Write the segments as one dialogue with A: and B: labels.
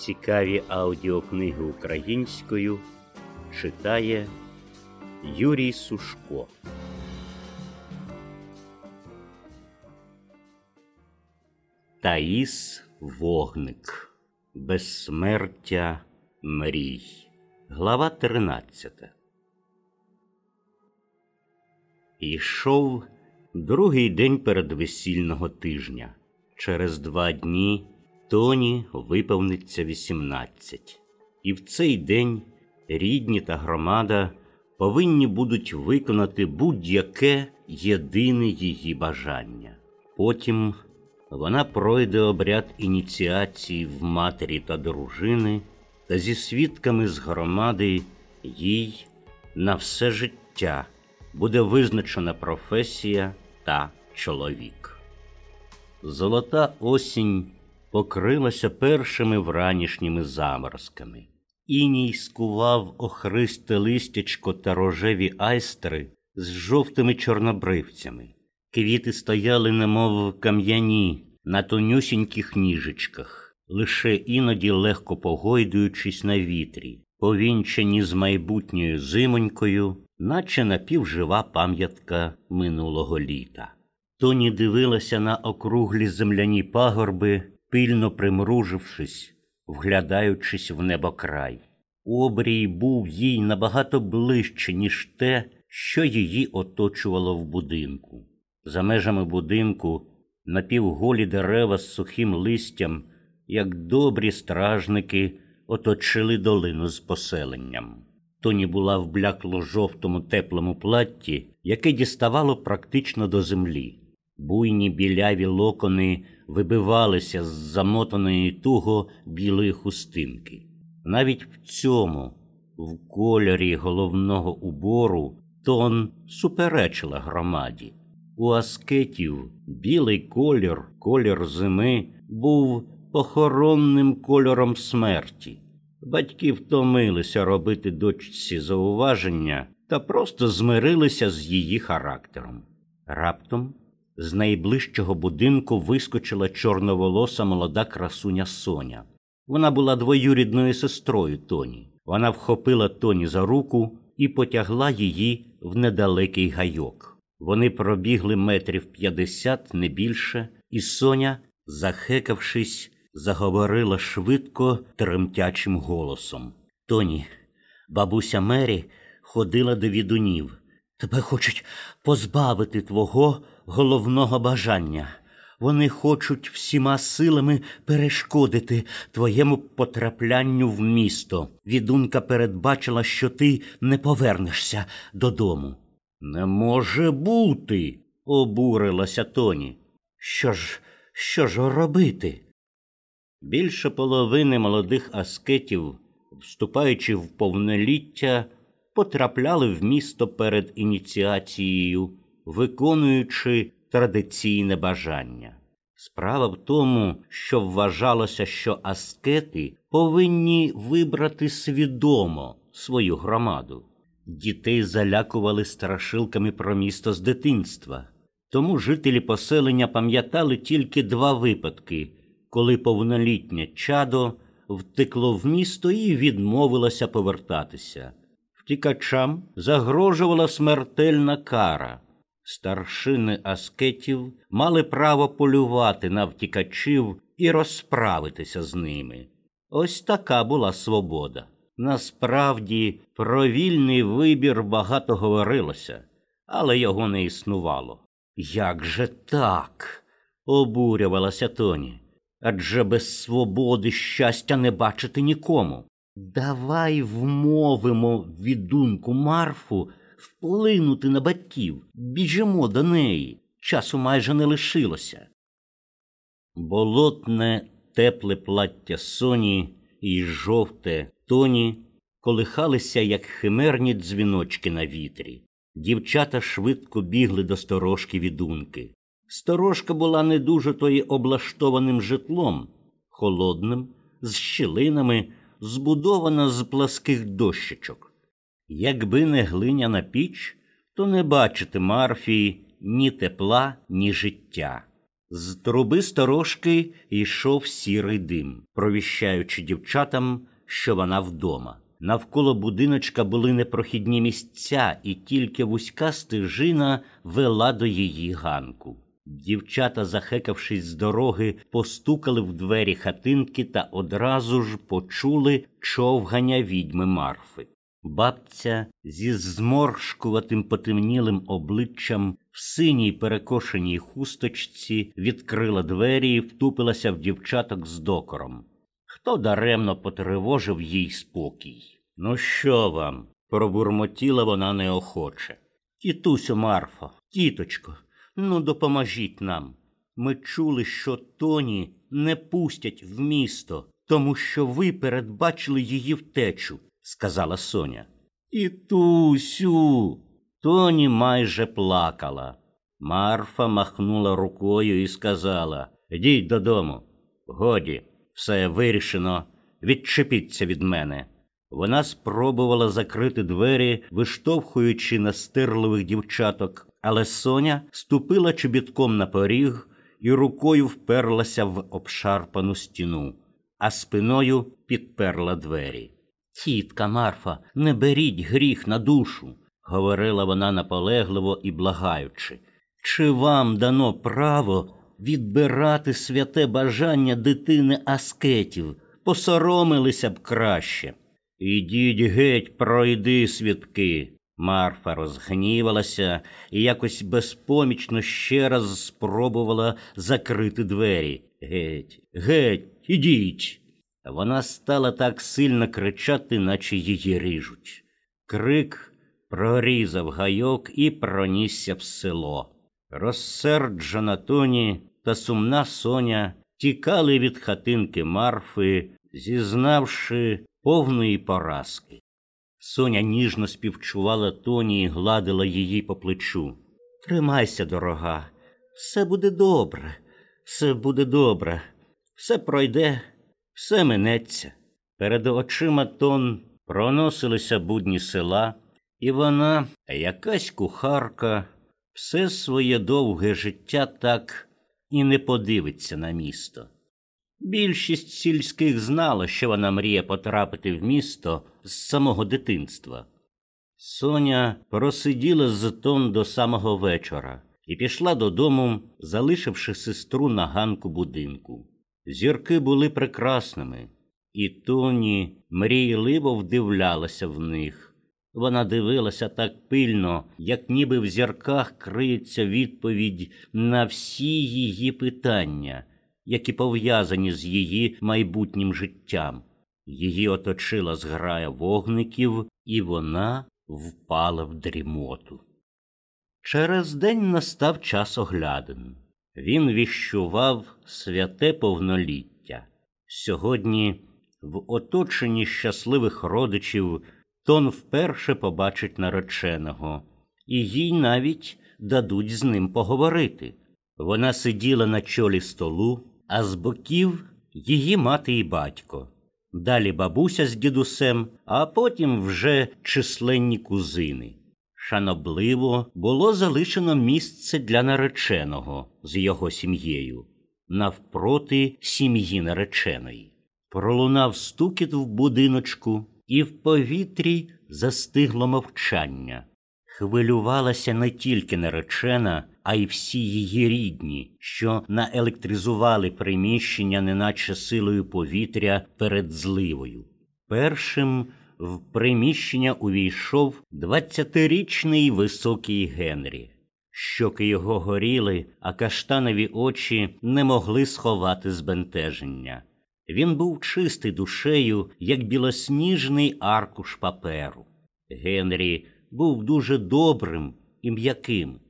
A: Цікаві аудіокниги українською читає Юрій Сушко. Таїс Вогник. Безсмертя мрій. Глава 13. Ішов другий день передвесільного тижня. Через два дні Тоні виповниться 18. І в цей день рідні та громада повинні будуть виконати будь-яке єдине її бажання. Потім вона пройде обряд ініціації в матері та дружини, та зі свідками з громади їй на все життя буде визначена професія та чоловік. Золота осінь покрилася першими вранішніми заморозками. Іній скував охристе листячко та рожеві айстри з жовтими чорнобривцями. Квіти стояли, немов кам'яні, на тонюсіньких ніжечках, лише іноді легко погойдуючись на вітрі, повінчані з майбутньою зимонькою, наче напівжива пам'ятка минулого літа. Тоні дивилася на округлі земляні пагорби, пильно примружившись, вглядаючись в небокрай. Обрій був їй набагато ближче, ніж те, що її оточувало в будинку. За межами будинку напівголі дерева з сухим листям, як добрі стражники, оточили долину з поселенням. Тоні була в блякло жовтому теплому платті, яке діставало практично до землі. Буйні біляві локони вибивалися з замотаної туго білої хустинки. Навіть в цьому, в кольорі головного убору, тон суперечила громаді. У аскетів білий колір, колір зими, був похоронним кольором смерті. Батьки втомилися робити дочці зауваження та просто змирилися з її характером. Раптом з найближчого будинку вискочила чорноволоса молода красуня Соня. Вона була двоюрідною сестрою Тоні. Вона вхопила Тоні за руку і потягла її в недалекий гайок. Вони пробігли метрів п'ятдесят не більше, і Соня, захекавшись, заговорила швидко тремтячим голосом. Тоні, бабуся Мері ходила до відунів. Тебе хочуть позбавити твого головного бажання. Вони хочуть всіма силами перешкодити твоєму потраплянню в місто. Відунка передбачила, що ти не повернешся додому. Не може бути, обурилася Тоні. Що ж, що ж робити? Більше половини молодих аскетів, вступаючи в повноліття, потрапляли в місто перед ініціацією, виконуючи традиційне бажання. Справа в тому, що вважалося, що аскети повинні вибрати свідомо свою громаду. Дітей залякували страшилками про місто з дитинства. Тому жителі поселення пам'ятали тільки два випадки, коли повнолітнє чадо втекло в місто і відмовилося повертатися. Втікачам загрожувала смертельна кара. Старшини аскетів мали право полювати на втікачів і розправитися з ними. Ось така була свобода. Насправді, про вільний вибір багато говорилося, але його не існувало. Як же так? обурювалася Тоні. Адже без свободи щастя не бачити нікому. Давай вмовимо відунку Марфу вплинути на батьків, біжимо до неї. Часу майже не лишилося. Болотне тепле плаття соні і жовте тоні колихалися, як химерні дзвіночки на вітрі. Дівчата швидко бігли до сторожки відунки. Сторожка була не дуже то й облаштованим житлом, холодним, з щілинами, збудована з пласких дощечок. Якби не глиняна піч, то не бачити Марфії ні тепла, ні життя. З труби сторожки йшов сірий дим, провіщаючи дівчатам, що вона вдома. Навколо будиночка були непрохідні місця, і тільки вузька стежина вела до її ганку. Дівчата, захекавшись з дороги, постукали в двері хатинки та одразу ж почули човгання відьми Марфи. Бабця зі зморшкуватим потемнілим обличчям в синій перекошеній хусточці відкрила двері і втупилася в дівчаток з докором. Хто даремно потривожив їй спокій? Ну, що вам? пробурмотіла вона неохоче. Тітусю Марфо, тіточко, ну допоможіть нам. Ми чули, що тоні не пустять в місто, тому що ви передбачили її втечу, сказала Соня. Тітусю. Тоні майже плакала. Марфа махнула рукою і сказала Йдіть додому. Годі, все вирішено, відчепіться від мене. Вона спробувала закрити двері, виштовхуючи настирливих дівчаток, але Соня ступила чобітком на поріг і рукою вперлася в обшарпану стіну, а спиною підперла двері. Тітка Марфа, не беріть гріх на душу, говорила вона наполегливо і благаючи. Чи вам дано право відбирати святе бажання дитини аскетів? Посоромилися б краще. Ідіть геть, пройди, свідки. Марфа розгнівалася і якось безпомічно ще раз спробувала закрити двері. Геть, геть, ідіть. Вона стала так сильно кричати, наче її ріжуть. Крик прорізав гайок і пронісся в село. Розсерджена тоні та сумна соня тікали від хатинки Марфи, зізнавши повної поразки. Соня ніжно співчувала тоні і гладила її по плечу. Тримайся, дорога, все буде добре, все буде добре, все пройде, все минеться. Перед очима тон проносилися будні села, і вона, якась кухарка, все своє довге життя так і не подивиться на місто. Більшість сільських знала, що вона мріє потрапити в місто з самого дитинства. Соня просиділа з тон до самого вечора і пішла додому, залишивши сестру на ганку будинку. Зірки були прекрасними, і Тоні мрійливо вдивлялася в них. Вона дивилася так пильно, як ніби в зірках криється відповідь на всі її питання які пов'язані з її майбутнім життям. Її оточила зграя вогників, і вона впала в дрімоту. Через день настав час оглядин. Він віщував святе повноліття. Сьогодні, в оточенні щасливих родичів, Тон вперше побачить нареченого, і їй навіть дадуть з ним поговорити. Вона сиділа на чолі столу, а з боків її мати і батько, далі бабуся з дідусем, а потім вже численні кузини. Шанобливо було залишено місце для нареченого з його сім'єю, навпроти сім'ї нареченої. Пролунав стукіт в будиночку, і в повітрі застигло мовчання. Хвилювалася не тільки наречена, а й всі її рідні, що наелектризували приміщення, неначе силою повітря перед зливою. Першим в приміщення увійшов двадцятирічний високий Генрі. Щоки його горіли, а каштанові очі не могли сховати збентеження. Він був чистий душею, як білосніжний аркуш паперу. Генрі був дуже добрим і м'яким.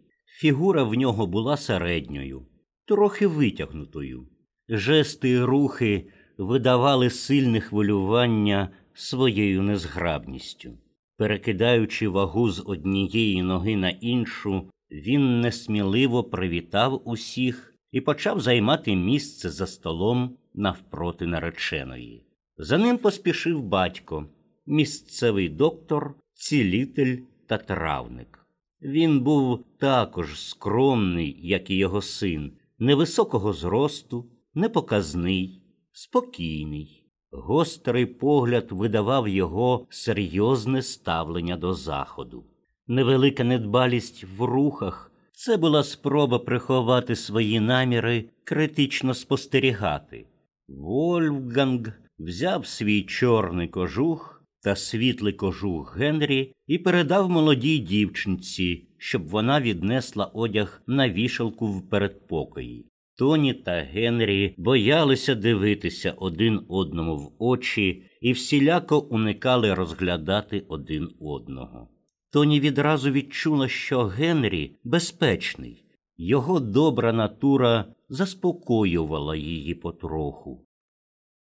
A: Фігура в нього була середньою, трохи витягнутою. Жести й рухи видавали сильне хвилювання своєю незграбністю. Перекидаючи вагу з однієї ноги на іншу, він несміливо привітав усіх і почав займати місце за столом навпроти нареченої. За ним поспішив батько, місцевий доктор, цілитель та травник. Він був також скромний, як і його син, невисокого зросту, непоказний, спокійний. Гострий погляд видавав його серйозне ставлення до заходу. Невелика недбалість в рухах це була спроба приховати свої наміри, критично спостерігати. Вольфганг взяв свій чорний кожух та світлий кожух Генрі і передав молодій дівчинці, щоб вона віднесла одяг на вішалку в передпокої. Тоні та Генрі боялися дивитися один одному в очі і всіляко уникали розглядати один одного. Тоні відразу відчула, що Генрі безпечний, його добра натура заспокоювала її потроху.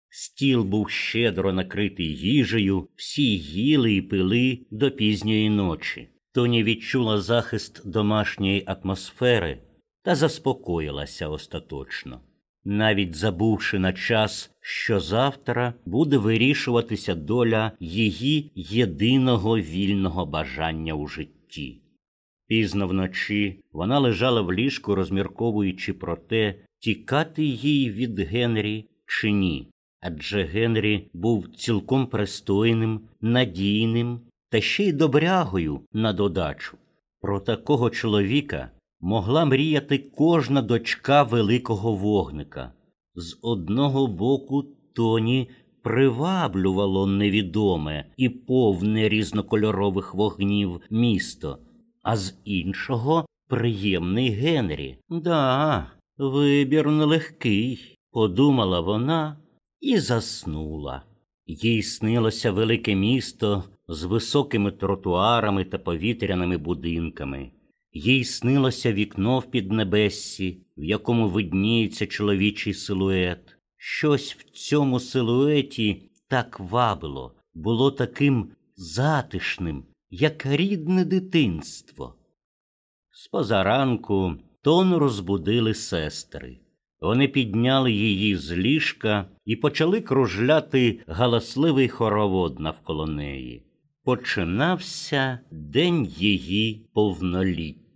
A: Стіл був щедро накритий їжею, всі їли і пили до пізньої ночі. Тоні відчула захист домашньої атмосфери та заспокоїлася остаточно, навіть забувши на час, що завтра буде вирішуватися доля її єдиного вільного бажання у житті. Пізно вночі вона лежала в ліжку, розмірковуючи про те, тікати їй від Генрі чи ні. Адже Генрі був цілком пристойним, надійним та ще й добрягою на додачу. Про такого чоловіка могла мріяти кожна дочка великого вогника. З одного боку тоні приваблювало невідоме і повне різнокольорових вогнів місто, а з іншого приємний Генрі. Да, вибір нелегкий, подумала вона і заснула. Їй снилося велике місто з високими тротуарами та повітряними будинками. Їй снилося вікно в піднебессі, в якому видніється чоловічий силует. Щось в цьому силуеті так вабило, було таким затишним, як рідне дитинство. З позаранку тон розбудили сестри. Вони підняли її з ліжка і почали кружляти галасливий хоровод навколо неї. Починався день її повноліття.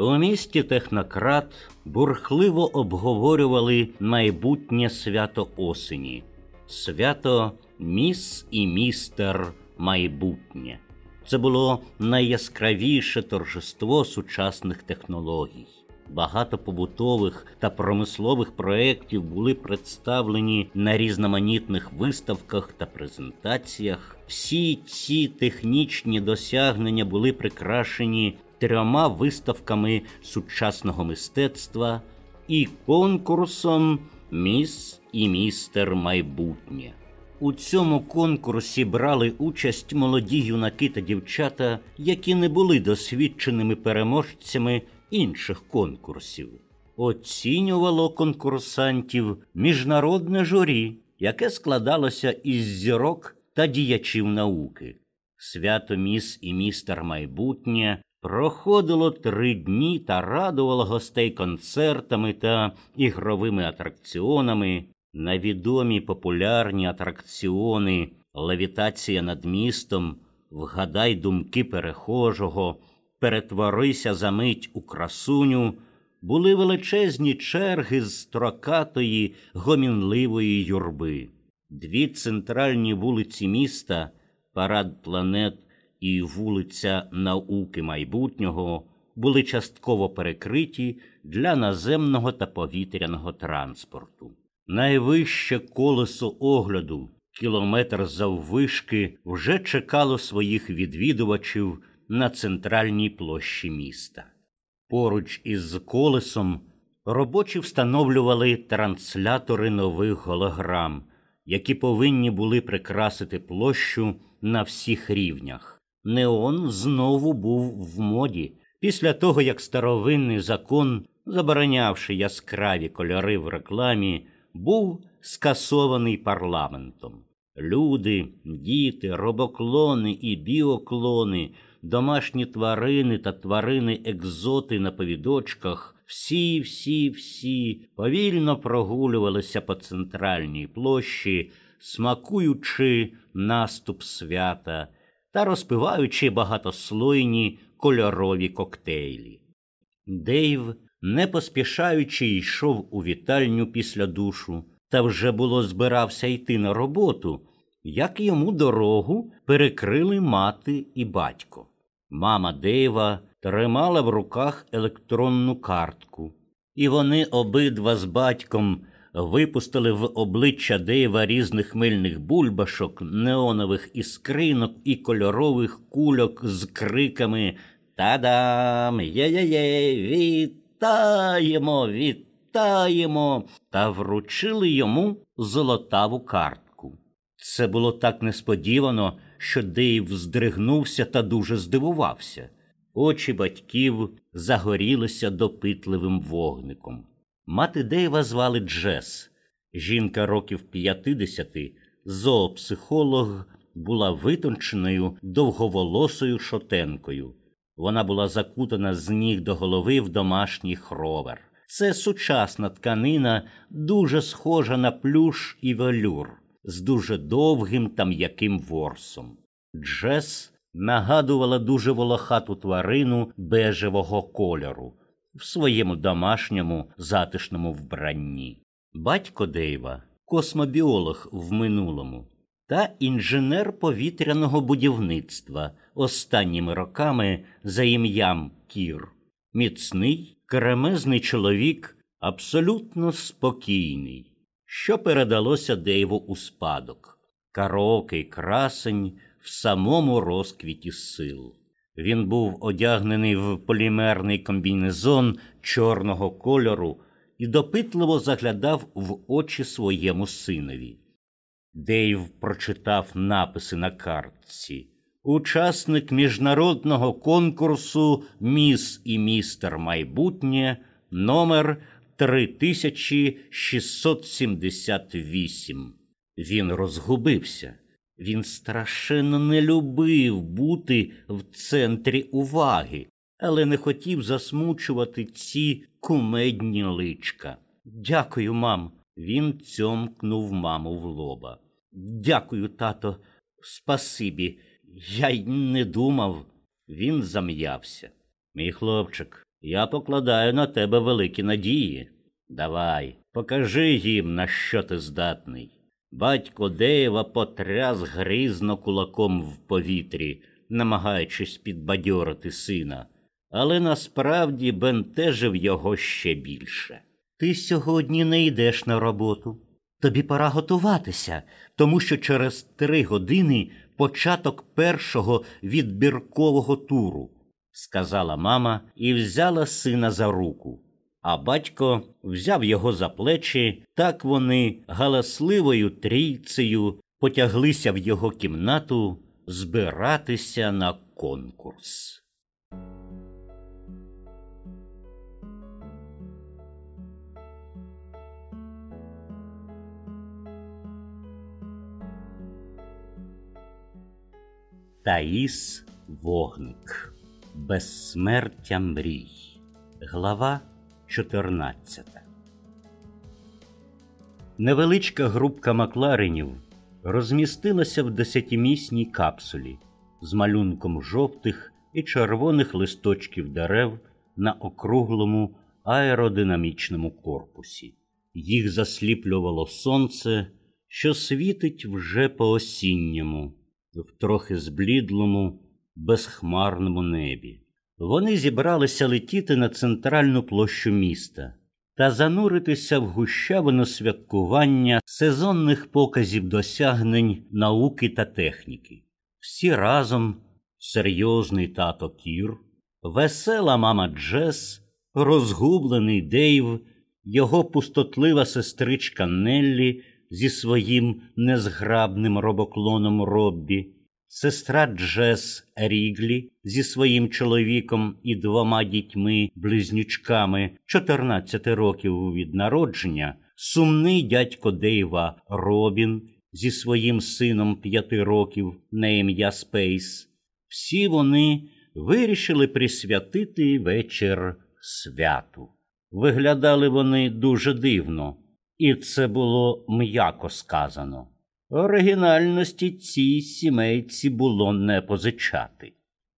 A: У місті технократ бурхливо обговорювали майбутнє свято осені, свято міс і містер майбутнє. Це було найяскравіше торжество сучасних технологій. Багато побутових та промислових проєктів були представлені на різноманітних виставках та презентаціях. Всі ці технічні досягнення були прикрашені трьома виставками сучасного мистецтва і конкурсом Міс і містер майбутнє. У цьому конкурсі брали участь молоді юнаки та дівчата, які не були досвідченими переможцями інших конкурсів. Оцінювало конкурсантів міжнародне журі, яке складалося із зірок та діячів науки. Свято міс і містер майбутнє проходило три дні та радувало гостей концертами та ігровими атракціонами. На відомі популярні атракціони, левітація над містом, вгадай думки перехожого, перетворися за мить у красуню, були величезні черги з строкатої гомінливої юрби. Дві центральні вулиці міста, парад планет і вулиця науки майбутнього, були частково перекриті для наземного та повітряного транспорту. Найвище колесо огляду, кілометр заввишки, вже чекало своїх відвідувачів на центральній площі міста. Поруч із колесом робочі встановлювали транслятори нових голограм, які повинні були прикрасити площу на всіх рівнях. Неон знову був в моді після того, як старовинний закон, заборонявши яскраві кольори в рекламі, був скасований парламентом. Люди, діти, робоклони і біоклони, домашні тварини та тварини екзоти на повідочках, всі, всі, всі повільно прогулювалися по центральній площі, смакуючи наступ свята та розпиваючи багатослойні кольорові коктейлі. Дейв, не поспішаючи, йшов у вітальню після душу, та вже було збирався йти на роботу, як йому дорогу перекрили мати і батько. Мама Дейва тримала в руках електронну картку, і вони обидва з батьком випустили в обличчя Дейва різних мильних бульбашок, неонових іскринок і кольорових кульок з криками Та-дам! Є-є-є! Вітаємо! Вітаємо! та вручили йому золотаву картку. Це було так несподівано, що Дейв здригнувся та дуже здивувався. Очі батьків загорілися допитливим вогником. Мати Дейва звали Джес. Жінка років п'ятидесяти, зоопсихолог, була витонченою довговолосою шотенкою. Вона була закутана з ніг до голови в домашній хровер. Це сучасна тканина, дуже схожа на плюш і велюр, з дуже довгим та м'яким ворсом. Джес нагадувала дуже волохату тварину бежевого кольору в своєму домашньому затишному вбранні. Батько Дейва, космобіолог в минулому, та інженер повітряного будівництва останніми роками за ім'ям Кір, міцний, кремезний чоловік, абсолютно спокійний, що передалося Дейву у спадок, караокий красень в самому розквіті сил. Він був одягнений в полімерний комбінезон чорного кольору і допитливо заглядав в очі своєму синові. Дейв прочитав написи на картці. Учасник міжнародного конкурсу Міс і містер майбутнє номер 3678. Він розгубився. Він страшенно не любив бути в центрі уваги, але не хотів засмучувати ці кумедні личка. Дякую, мам. Він цьомкнув маму в лоба. Дякую, тато, спасибі. Я й не думав. Він зам'явся. Мій хлопчик, я покладаю на тебе великі надії. Давай, покажи їм, на що ти здатний. Батько Деєва потряс грізно кулаком в повітрі, намагаючись підбадьорити сина, але насправді бентежив його ще більше. Ти сьогодні не йдеш на роботу. Тобі пора готуватися, тому що через три години початок першого відбіркового туру, сказала мама і взяла сина за руку а батько взяв його за плечі, так вони галасливою трійцею потяглися в його кімнату збиратися на конкурс. Таїс Вогник Безсмертя мрій. Глава 14. Невеличка групка макларенів розмістилася в десятимісній капсулі з малюнком жовтих і червоних листочків дерев на округлому аеродинамічному корпусі. Їх засліплювало сонце, що світить вже по осінньому, в трохи зблідлому, безхмарному небі. Вони зібралися летіти на центральну площу міста та зануритися в гущавину святкування сезонних показів досягнень науки та техніки. Всі разом серйозний тато Кір, весела мама Джес, розгублений Дейв, його пустотлива сестричка Неллі зі своїм незграбним робоклоном Роббі сестра Джес Ріглі зі своїм чоловіком і двома дітьми-близнючками 14 років від народження, сумний дядько Дейва Робін зі своїм сином п'яти років на ім'я Спейс. Всі вони вирішили присвятити вечір святу. Виглядали вони дуже дивно, і це було м'яко сказано. Оригінальності цій сімейці було не позичати.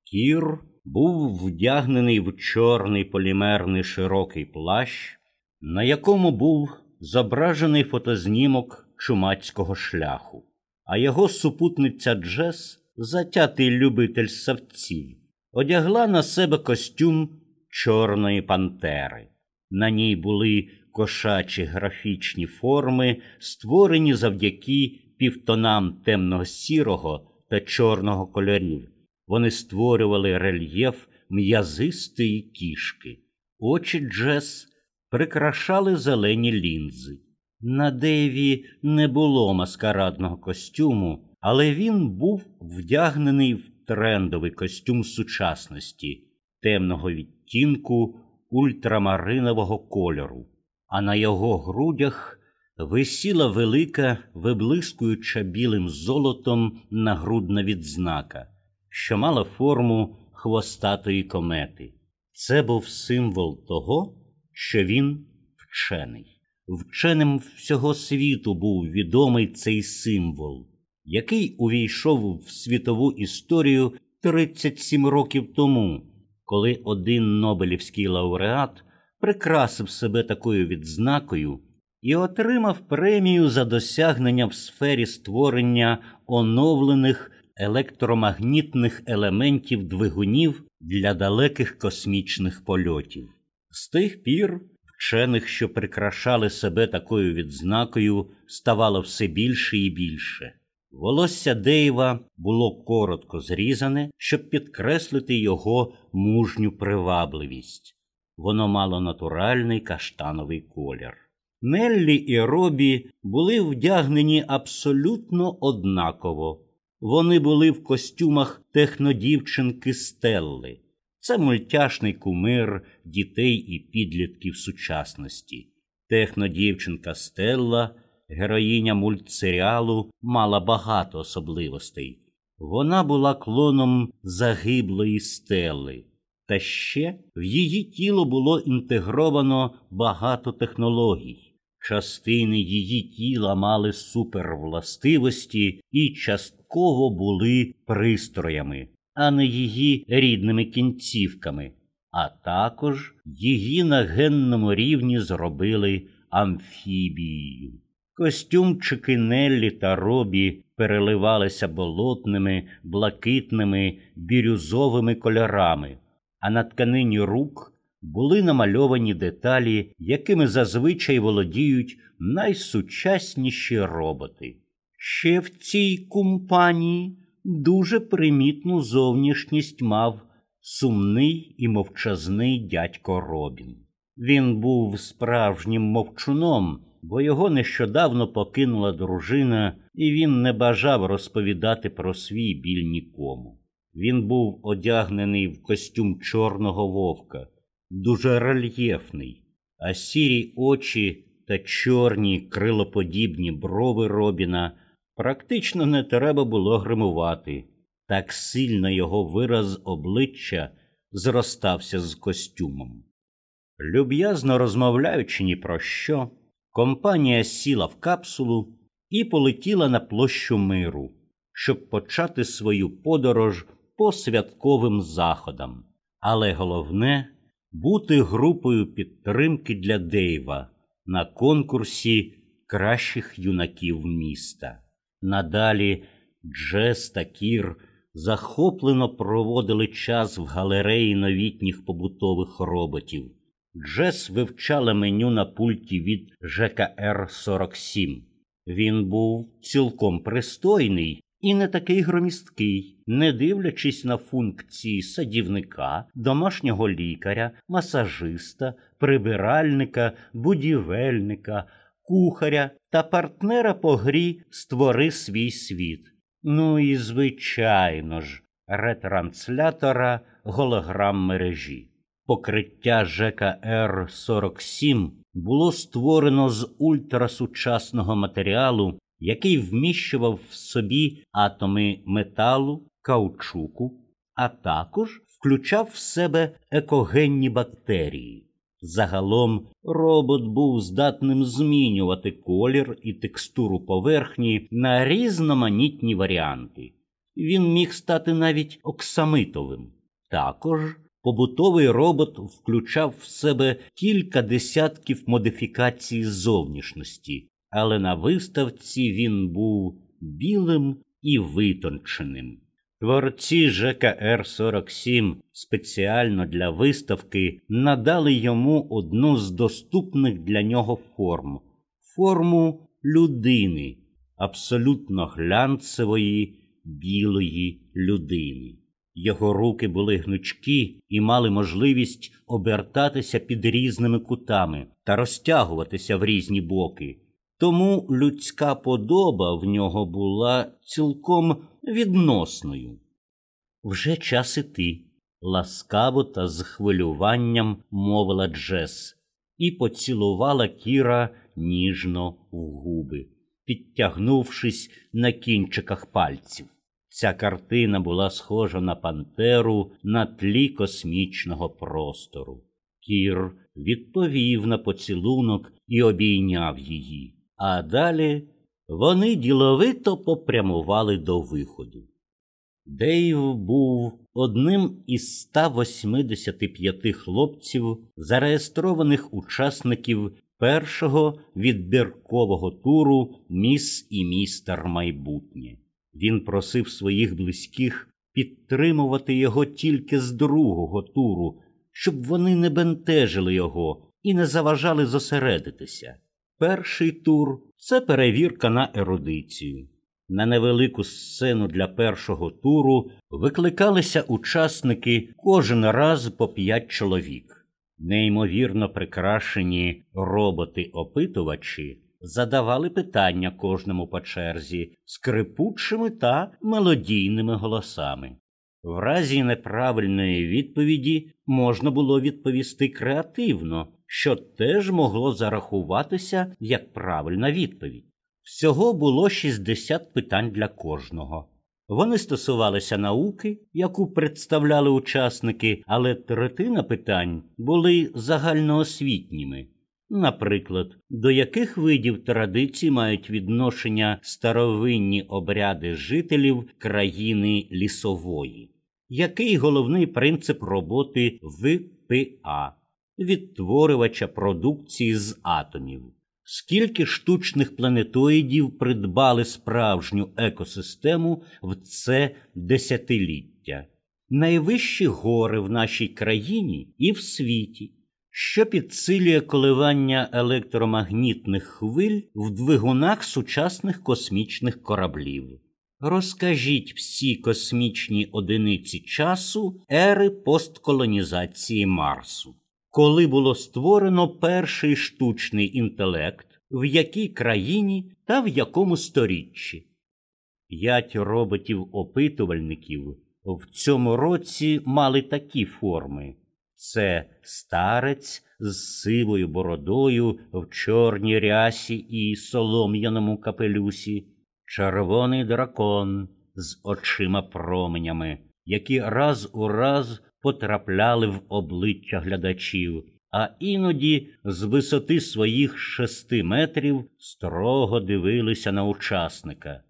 A: Кір був вдягнений в чорний полімерний широкий плащ, на якому був зображений фотознімок чумацького шляху, а його супутниця Джес, затятий любитель савців, одягла на себе костюм Чорної Пантери. На ній були кошачі графічні форми, створені завдяки півтонам темного сірого та чорного кольорів. Вони створювали рельєф м'язистої кішки. Очі Джес прикрашали зелені лінзи. На Деві не було маскарадного костюму, але він був вдягнений в трендовий костюм сучасності, темного відтінку ультрамаринового кольору, а на його грудях висіла велика, виблискуюча білим золотом нагрудна відзнака, що мала форму хвостатої комети. Це був символ того, що він вчений. Вченим всього світу був відомий цей символ, який увійшов в світову історію 37 років тому, коли один Нобелівський лауреат прикрасив себе такою відзнакою і отримав премію за досягнення в сфері створення оновлених електромагнітних елементів двигунів для далеких космічних польотів. З тих пір вчених, що прикрашали себе такою відзнакою, ставало все більше і більше. Волосся Дейва було коротко зрізане, щоб підкреслити його мужню привабливість. Воно мало натуральний каштановий колір. Неллі і Робі були вдягнені абсолютно однаково. Вони були в костюмах технодівчинки Стелли. Це мультяшний кумир дітей і підлітків сучасності. Технодівчинка Стелла, героїня мультсеріалу, мала багато особливостей. Вона була клоном загиблої стелли, та ще в її тіло було інтегровано багато технологій. Частини її тіла мали супервластивості і частково були пристроями, а не її рідними кінцівками, а також її на генному рівні зробили амфібією. Костюмчики Неллі та Робі переливалися болотними, блакитними, бірюзовими кольорами, а на тканині рук були намальовані деталі, якими зазвичай володіють найсучасніші роботи. Ще в цій компанії дуже примітну зовнішність мав сумний і мовчазний дядько Робін. Він був справжнім мовчуном, бо його нещодавно покинула дружина, і він не бажав розповідати про свій біль нікому. Він був одягнений в костюм чорного вовка дуже рельєфний, а сірі очі та чорні крилоподібні брови Робіна практично не треба було гримувати. Так сильно його вираз обличчя зростався з костюмом. Люб'язно розмовляючи ні про що, компанія сіла в капсулу і полетіла на площу миру, щоб почати свою подорож по святковим заходам. Але головне бути групою підтримки для Дейва на конкурсі кращих юнаків міста. Надалі Джес та Кір захоплено проводили час в галереї новітніх побутових роботів. Джес вивчала меню на пульті від ЖКР 47. Він був цілком пристойний і не такий громісткий, не дивлячись на функції садівника, домашнього лікаря, масажиста, прибиральника, будівельника, кухаря та партнера по грі Створи свій світ. Ну і, звичайно ж, ретранслятора голограм мережі. Покриття ЖКР 47 було створено з ультрасучасного матеріалу який вміщував в собі атоми металу, каучуку, а також включав в себе екогенні бактерії. Загалом робот був здатним змінювати колір і текстуру поверхні на різноманітні варіанти. Він міг стати навіть оксамитовим. Також побутовий робот включав в себе кілька десятків модифікацій зовнішності, але на виставці він був білим і витонченим. Творці ЖКР 47 спеціально для виставки надали йому одну з доступних для нього форм форму людини, абсолютно глянцевої білої людини. Його руки були гнучкі і мали можливість обертатися під різними кутами та розтягуватися в різні боки. Тому людська подоба в нього була цілком відносною. Вже час іти, ласкаво та з хвилюванням мовила Джес, і поцілувала Кіра ніжно в губи, підтягнувшись на кінчиках пальців. Ця картина була схожа на пантеру на тлі космічного простору. Кір відповів на поцілунок і обійняв її, а далі вони діловито попрямували до виходу. Дейв був одним із 185 хлопців, зареєстрованих учасників першого відбіркового туру Міс і містер майбутнє. Він просив своїх близьких підтримувати його тільки з другого туру, щоб вони не бентежили його і не заважали зосередитися. Перший тур це перевірка на ерудицію. На невелику сцену для першого туру викликалися учасники кожен раз по п'ять чоловік. Неймовірно прикрашені роботи-опитувачі задавали питання кожному по черзі скрипучими та мелодійними голосами. В разі неправильної відповіді можна було відповісти креативно, що теж могло зарахуватися як правильна відповідь. Всього було 60 питань для кожного. Вони стосувалися науки, яку представляли учасники, але третина питань були загальноосвітніми. Наприклад, до яких видів традицій мають відношення старовинні обряди жителів країни лісової? Який головний принцип роботи ВПА, відтворювача продукції з атомів? Скільки штучних планетоїдів придбали справжню екосистему в це десятиліття? Найвищі гори в нашій країні і в світі? що підсилює коливання електромагнітних хвиль в двигунах сучасних космічних кораблів. Розкажіть всі космічні одиниці часу ери постколонізації Марсу, коли було створено перший штучний інтелект, в якій країні та в якому сторіччі. П'ять роботів-опитувальників в цьому році мали такі форми. Це старець з сивою бородою в чорній рясі і солом'яному капелюсі, червоний дракон з очима променями, які раз у раз потрапляли в обличчя глядачів, а іноді з висоти своїх шести метрів строго дивилися на учасника.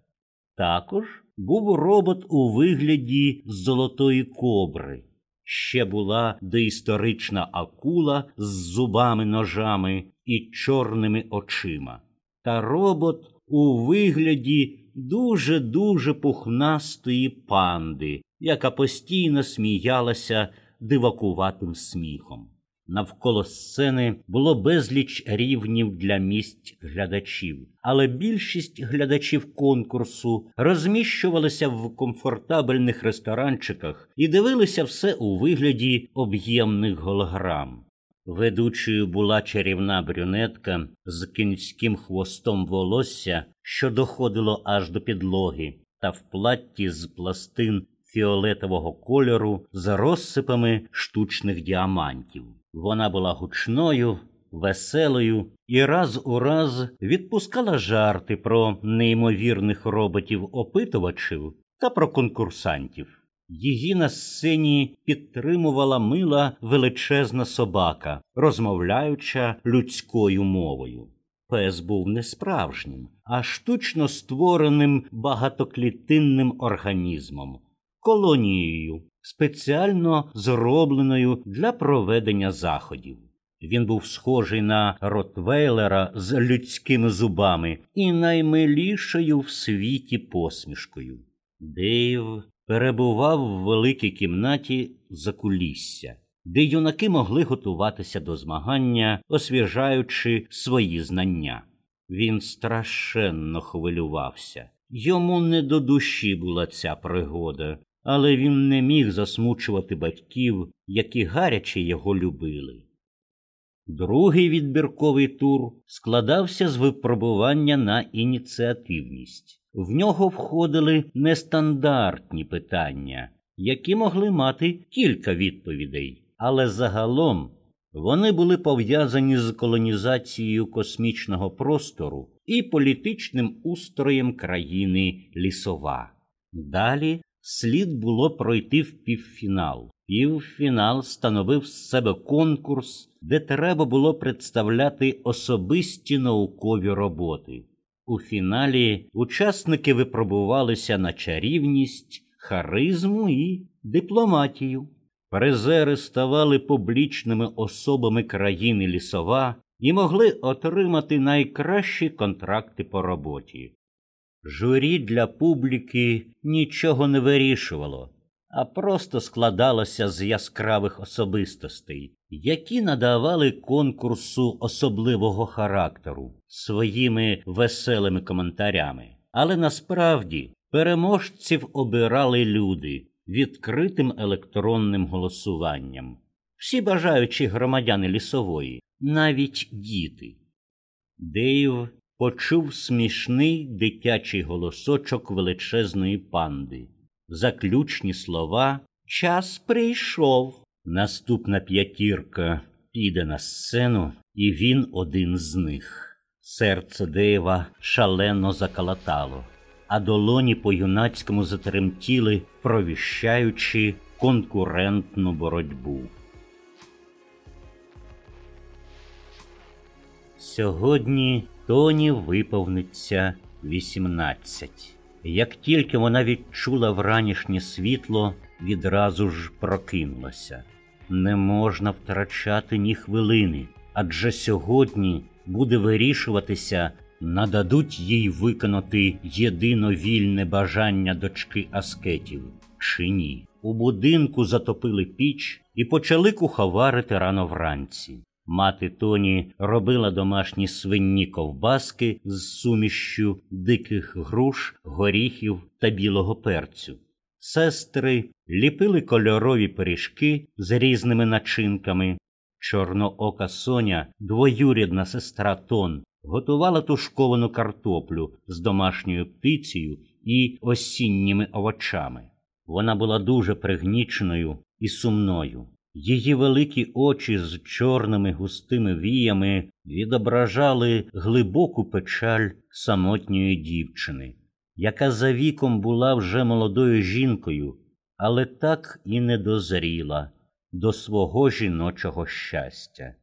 A: Також був робот у вигляді золотої кобри ще була доісторична акула з зубами ножами і чорними очима, та робот у вигляді дуже дуже пухнастої панди, яка постійно сміялася дивакуватим сміхом. Навколо сцени було безліч рівнів для місць глядачів, але більшість глядачів конкурсу розміщувалися в комфортабельних ресторанчиках і дивилися все у вигляді об'ємних голограм. Ведучою була чарівна брюнетка з кінським хвостом волосся, що доходило аж до підлоги, та в платті з пластин фіолетового кольору з розсипами штучних діамантів. Вона була гучною, веселою і раз у раз відпускала жарти про неймовірних роботів-опитувачів та про конкурсантів. Її на сцені підтримувала мила величезна собака, розмовляюча людською мовою. Пес був не справжнім, а штучно створеним багатоклітинним організмом. Колонією, спеціально зробленою для проведення заходів. Він був схожий на ротвейлера з людськими зубами і наймилішою в світі посмішкою. Дейв перебував в великій кімнаті за кулісся, де юнаки могли готуватися до змагання, освіжаючи свої знання. Він страшенно хвилювався. Йому не до душі була ця пригода, але він не міг засмучувати батьків, які гаряче його любили. Другий відбірковий тур складався з випробування на ініціативність. В нього входили нестандартні питання, які могли мати кілька відповідей, але загалом вони були пов'язані з колонізацією космічного простору і політичним устроєм країни лісова. Далі слід було пройти в півфінал. Півфінал становив з себе конкурс, де треба було представляти особисті наукові роботи. У фіналі учасники випробувалися на чарівність, харизму і дипломатію. Призери ставали публічними особами країни лісова і могли отримати найкращі контракти по роботі. Журі для публіки нічого не вирішувало, а просто складалося з яскравих особистостей, які надавали конкурсу особливого характеру своїми веселими коментарями. Але насправді переможців обирали люди відкритим електронним голосуванням. Всі бажаючі громадяни лісової, навіть діти. Дейв почув смішний дитячий голосочок величезної панди. Заключні слова Час прийшов. Наступна п'ятірка піде на сцену, і він один з них. Серце Деєва шалено закалатало, а долоні по юнацькому затремтіли, провіщаючи конкурентну боротьбу. Сьогодні Тоні виповниться вісімнадцять. Як тільки вона відчула вранішнє світло, відразу ж прокинулася. Не можна втрачати ні хвилини, адже сьогодні буде вирішуватися, нададуть їй виконати єдино вільне бажання дочки аскетів чи ні. У будинку затопили піч і почали куховарити рано вранці. Мати Тоні робила домашні свинні ковбаски з сумішшю диких груш, горіхів та білого перцю. Сестри ліпили кольорові пиріжки з різними начинками. Чорноока Соня, двоюрідна сестра Тон, готувала тушковану картоплю з домашньою птицею і осінніми овочами. Вона була дуже пригніченою і сумною. Її великі очі з чорними густими віями відображали глибоку печаль самотньої дівчини, яка за віком була вже молодою жінкою, але так і не дозріла до свого жіночого щастя.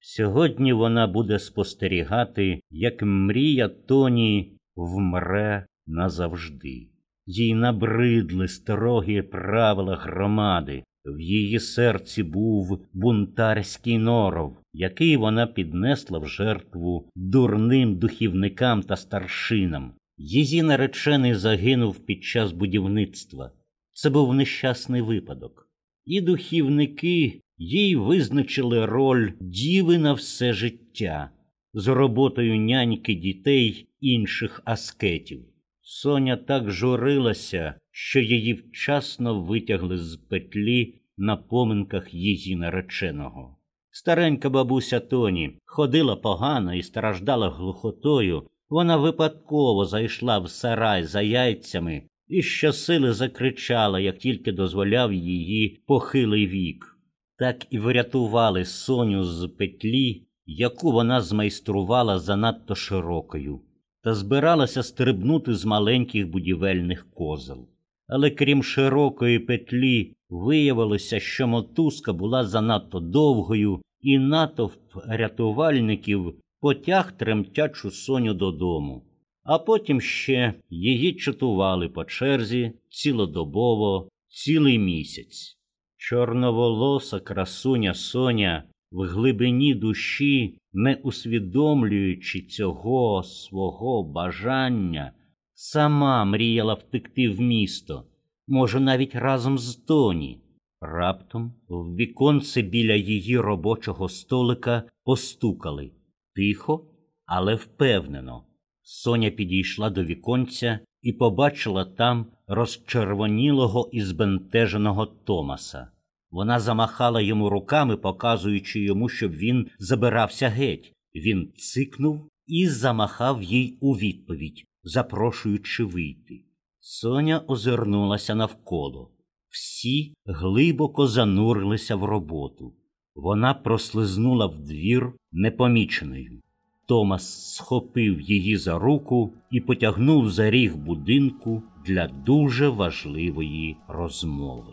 A: Сьогодні вона буде спостерігати, як мрія Тоні вмре назавжди. Їй набридли строгі правила громади. В її серці був бунтарський норов, який вона піднесла в жертву дурним духівникам та старшинам. Її наречений загинув під час будівництва. Це був нещасний випадок. І духівники їй визначили роль діви на все життя з роботою няньки дітей інших аскетів. Соня так журилася, що її вчасно витягли з петлі на поминках її нареченого. Старенька бабуся Тоні ходила погано і страждала глухотою. Вона випадково зайшла в сарай за яйцями і щосили закричала, як тільки дозволяв її похилий вік. Так і врятували Соню з петлі, яку вона змайструвала занадто широкою та збиралася стрибнути з маленьких будівельних козел. Але крім широкої петлі, виявилося, що мотузка була занадто довгою, і натовп рятувальників потяг тремтячу соню додому, а потім ще її чатували по черзі цілодобово цілий місяць. Чорноволоса красуня Соня в глибині душі, не усвідомлюючи цього свого бажання, сама мріяла втекти в місто, може, навіть разом з Тоні. Раптом в віконце біля її робочого столика постукали тихо, але впевнено. Соня підійшла до віконця і побачила там розчервонілого і збентеженого Томаса. Вона замахала йому руками, показуючи йому, щоб він забирався геть. Він цикнув і замахав їй у відповідь, запрошуючи вийти. Соня озирнулася навколо. Всі глибоко занурилися в роботу. Вона прослизнула в двір непоміченою. Томас схопив її за руку і потягнув за ріг будинку для дуже важливої розмови.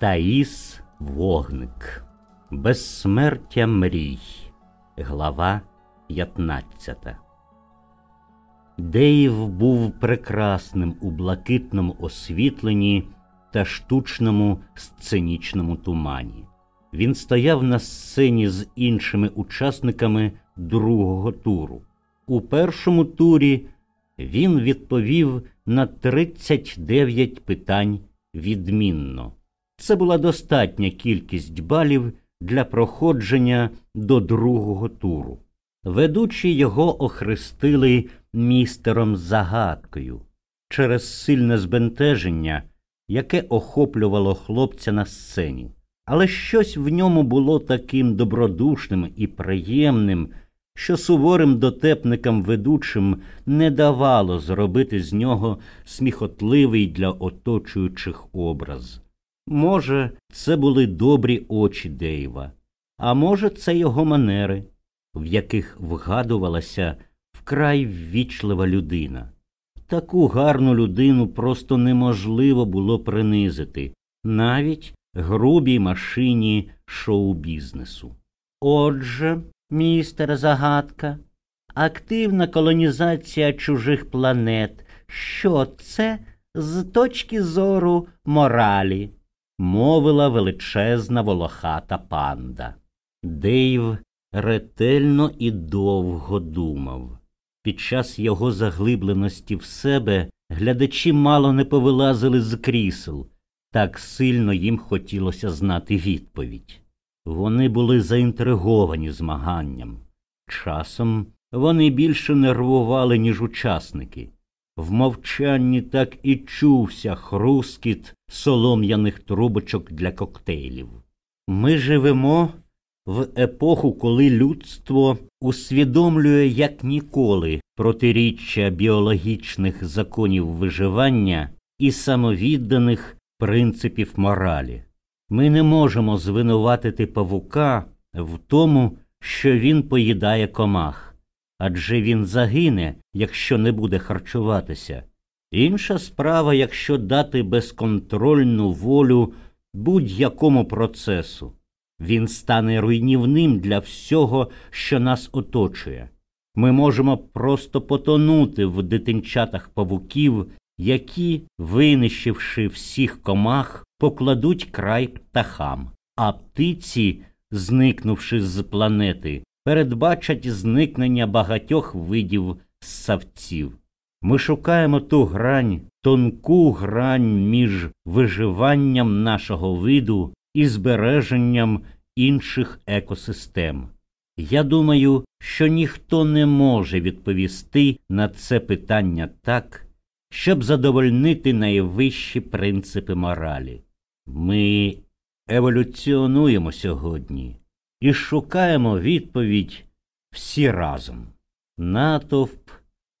A: Таїс Вогник Безсмертя мрій. Глава 15 Дейв був прекрасним у блакитному освітленні та штучному сценічному тумані. Він стояв на сцені з іншими учасниками другого туру. У першому турі він відповів на 39 питань відмінно. Це була достатня кількість балів для проходження до другого туру. Ведучі його охрестили містером загадкою через сильне збентеження, яке охоплювало хлопця на сцені. Але щось в ньому було таким добродушним і приємним, що суворим дотепникам ведучим не давало зробити з нього сміхотливий для оточуючих образ. Може, це були добрі очі Дейва, а може, це його манери, в яких вгадувалася вкрай ввічлива людина. Таку гарну людину просто неможливо було принизити, навіть грубій машині шоу-бізнесу. Отже, містер загадка, активна колонізація чужих планет. Що це з точки зору моралі? Мовила величезна волохата панда. Дейв ретельно і довго думав. Під час його заглибленості в себе глядачі мало не повилазили з крісел, так сильно їм хотілося знати відповідь. Вони були заінтриговані змаганням. Часом вони більше нервували, ніж учасники. В мовчанні так і чувся хрускіт солом'яних трубочок для коктейлів. Ми живемо в епоху, коли людство усвідомлює як ніколи протиріччя біологічних законів виживання і самовідданих принципів моралі. Ми не можемо звинуватити павука в тому, що він поїдає комах, адже він загине, якщо не буде харчуватися. Інша справа, якщо дати безконтрольну волю будь-якому процесу. Він стане руйнівним для всього, що нас оточує. Ми можемо просто потонути в дитинчатах павуків, які, винищивши всіх комах, покладуть край птахам, а птиці, зникнувши з планети, передбачать зникнення багатьох видів ссавців. Ми шукаємо ту грань, тонку грань між виживанням нашого виду і збереженням інших екосистем. Я думаю, що ніхто не може відповісти на це питання так, щоб задовольнити найвищі принципи моралі. Ми еволюціонуємо сьогодні і шукаємо відповідь всі разом. Натовп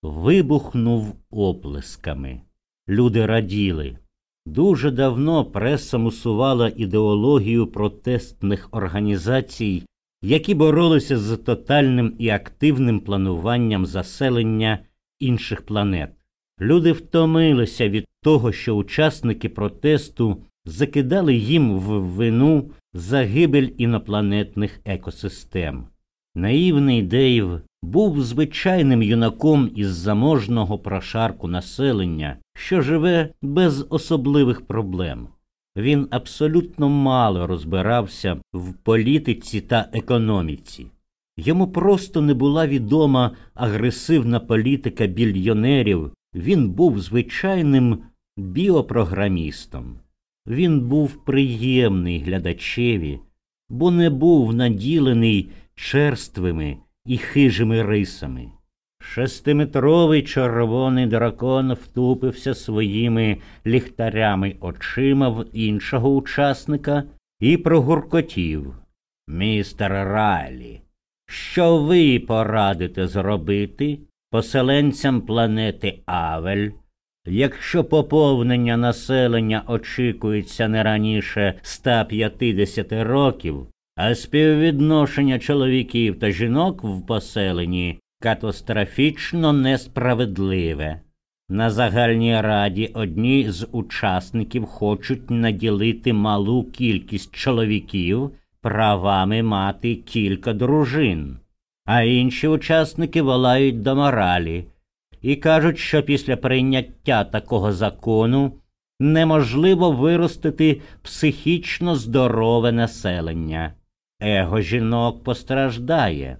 A: вибухнув оплесками. Люди раділи. Дуже давно преса мусувала ідеологію протестних організацій, які боролися з тотальним і активним плануванням заселення інших планет. Люди втомилися від того, що учасники протесту закидали їм в вину загибель інопланетних екосистем. Наївний Дейв був звичайним юнаком із заможного прошарку населення, що живе без особливих проблем. Він абсолютно мало розбирався в політиці та економіці. Йому просто не була відома агресивна політика більйонерів, він був звичайним біопрограмістом. Він був приємний глядачеві, бо не був наділений черствими і хижими рисами. Шестиметровий червоний дракон втупився своїми ліхтарями очима в іншого учасника і прогуркотів. Містер Райлі, що ви порадите зробити поселенцям планети Авель, якщо поповнення населення очікується не раніше 150 років, а співвідношення чоловіків та жінок в поселенні катастрофічно несправедливе. На загальній раді одні з учасників хочуть наділити малу кількість чоловіків правами мати кілька дружин, а інші учасники волають до моралі і кажуть, що після прийняття такого закону неможливо виростити психічно здорове населення. Его жінок постраждає,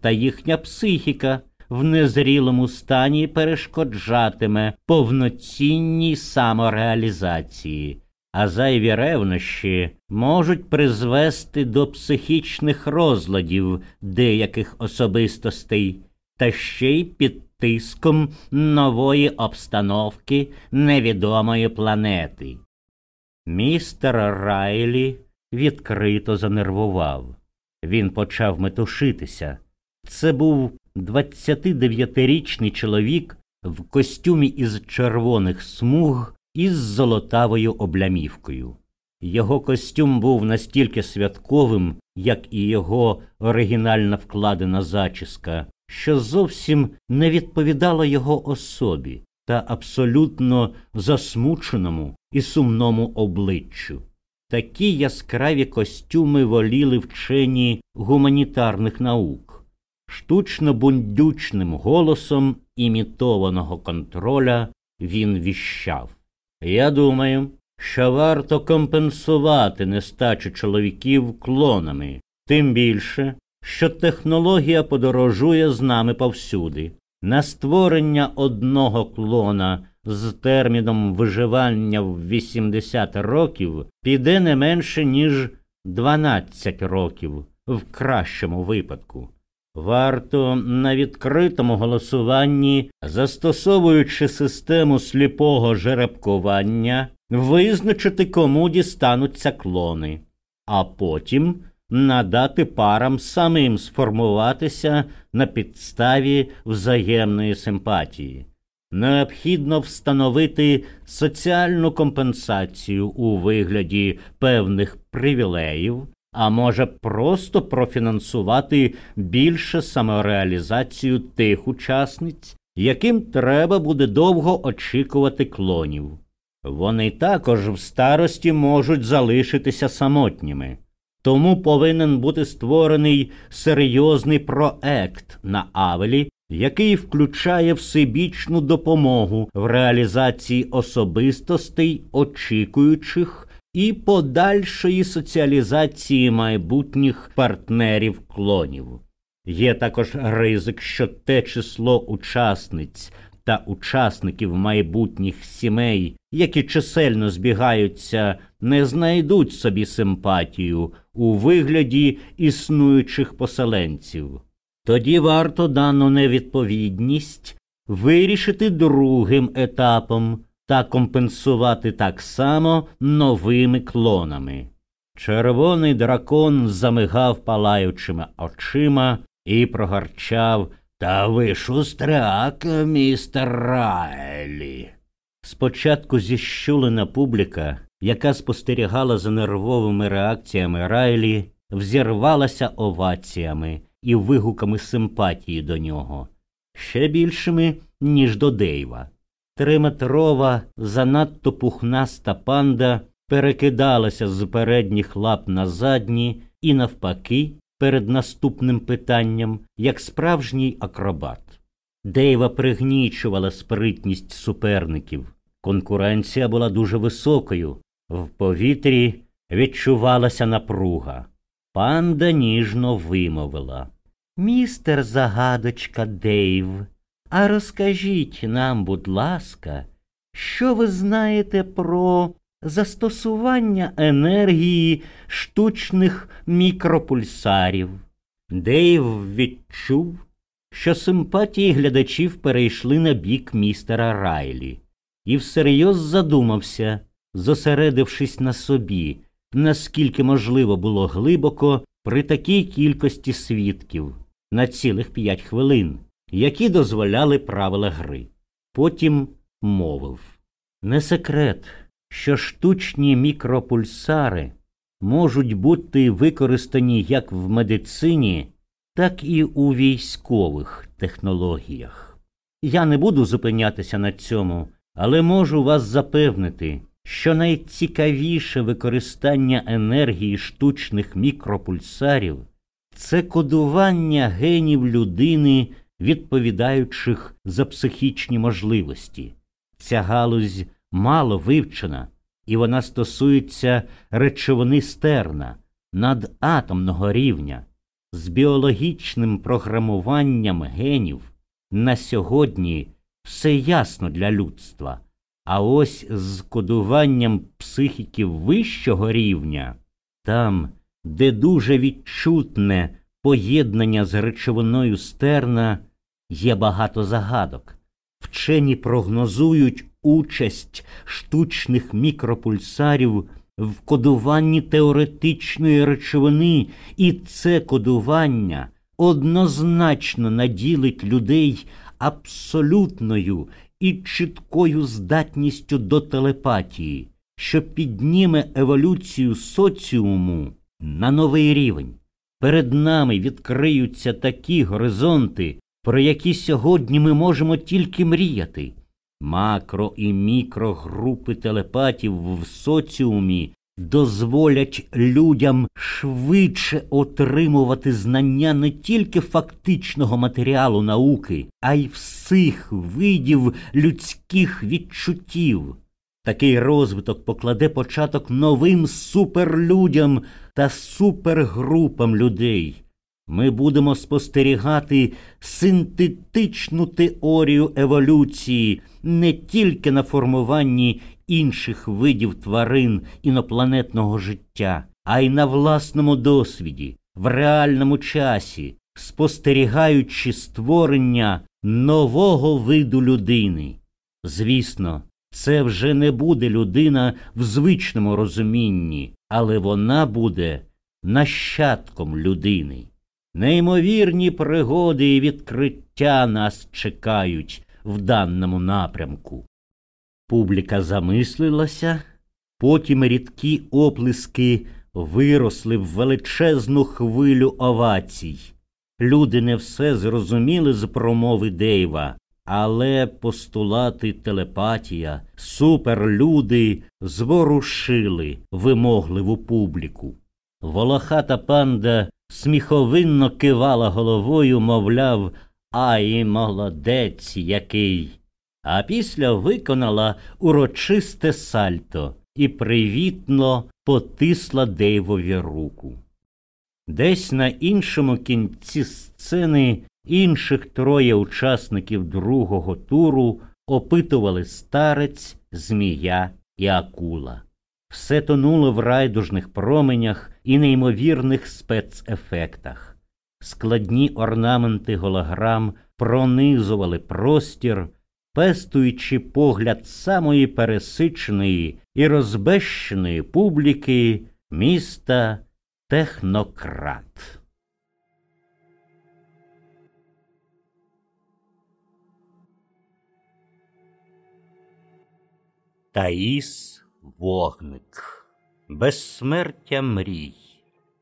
A: та їхня психіка в незрілому стані перешкоджатиме повноцінній самореалізації, а зайві ревнощі можуть призвести до психічних розладів деяких особистостей, та ще й під тиском нової обстановки невідомої планети. Містер Райлі відкрито занервував. Він почав метушитися. Це був 29-річний чоловік в костюмі із червоних смуг із золотавою облямівкою. Його костюм був настільки святковим, як і його оригінальна вкладена зачіска, що зовсім не відповідала його особі та абсолютно засмученому і сумному обличчю. Такі яскраві костюми воліли вчені гуманітарних наук, штучно бундючним голосом імітованого контроля він віщав. Я думаю, що варто компенсувати нестачу чоловіків клонами, тим більше, що технологія подорожує з нами повсюди. На створення одного клона з терміном виживання в 80 років піде не менше, ніж 12 років в кращому випадку. Варто на відкритому голосуванні, застосовуючи систему сліпого жеребкування, визначити, кому дістануться клони, а потім надати парам самим сформуватися на підставі взаємної симпатії. Необхідно встановити соціальну компенсацію у вигляді певних привілеїв, а може просто профінансувати більше самореалізацію тих учасниць, яким треба буде довго очікувати клонів. Вони також в старості можуть залишитися самотніми. Тому повинен бути створений серйозний проект на Авелі, який включає всебічну допомогу в реалізації особистостей, очікуючих і подальшої соціалізації майбутніх партнерів клонів. Є також ризик, що те число учасниць та учасників майбутніх сімей, які чисельно збігаються, не знайдуть собі симпатію у вигляді існуючих поселенців. Тоді варто дану невідповідність вирішити другим етапом та компенсувати так само новими клонами. Червоний дракон замигав палаючими очима і прогарчав Та ви шустряк, містер Райлі. Спочатку зіщулена публіка, яка спостерігала за нервовими реакціями Райлі, взірвалася оваціями і вигуками симпатії до нього, ще більшими, ніж до Дейва. Триметрова, занадто пухнаста панда перекидалася з передніх лап на задні і, навпаки, перед наступним питанням, як справжній акробат. Дейва пригнічувала спритність суперників. Конкуренція була дуже високою. В повітрі відчувалася напруга. Панда ніжно вимовила. Містер загадочка Дейв, а розкажіть нам, будь ласка, що ви знаєте про застосування енергії штучних мікропульсарів? Дейв відчув, що симпатії глядачів перейшли на бік містера Райлі, і всерйоз задумався, зосередившись на собі, наскільки можливо було глибоко при такій кількості свідків на цілих п'ять хвилин, які дозволяли правила гри. Потім мовив не секрет, що штучні мікропульсари можуть бути використані як в медицині, так і у військових технологіях. Я не буду зупинятися на цьому, але можу вас запевнити, що найцікавіше використання енергії штучних мікропульсарів це кодування генів людини, відповідаючих за психічні можливості. Ця галузь мало вивчена, і вона стосується речовини стерна надатомного рівня. З біологічним програмуванням генів на сьогодні все ясно для людства. А ось з кодуванням психіків вищого рівня, там, де дуже відчутне поєднання з речовиною стерна, є багато загадок. Вчені прогнозують участь штучних мікропульсарів в кодуванні теоретичної речовини, і це кодування однозначно наділить людей абсолютною і чіткою здатністю до телепатії, що підніме еволюцію соціуму на новий рівень. Перед нами відкриються такі горизонти, про які сьогодні ми можемо тільки мріяти. Макро і мікрогрупи телепатів в соціумі дозволять людям швидше отримувати знання не тільки фактичного матеріалу науки, а й всіх видів людських відчуттів. Такий розвиток покладе початок новим суперлюдям та супергрупам людей. Ми будемо спостерігати синтетичну теорію еволюції не тільки на формуванні інших видів тварин інопланетного життя, а й на власному досвіді, в реальному часі, спостерігаючи створення нового виду людини. Звісно, це вже не буде людина в звичному розумінні, але вона буде нащадком людини. Неймовірні пригоди і відкриття нас чекають в даному напрямку. Публіка замислилася, потім рідкі оплески виросли в величезну хвилю овацій. Люди не все зрозуміли з промови Дейва, але постулати телепатія, суперлюди зворушили вимогливу публіку. Волохата панда сміховинно кивала головою, мовляв, ай молодець який. А після виконала урочисте сальто і привітно потисла Дейвові руку. Десь на іншому кінці сцени інших троє учасників другого туру опитували старець, змія і акула. Все тонуло в райдужних променях і неймовірних спецефектах. Складні орнаменти голограм пронизували простір, пестуючи погляд самої пересиченої і розбещеної публіки міста Технократ. Таїс Вогник. Безсмертя мрій.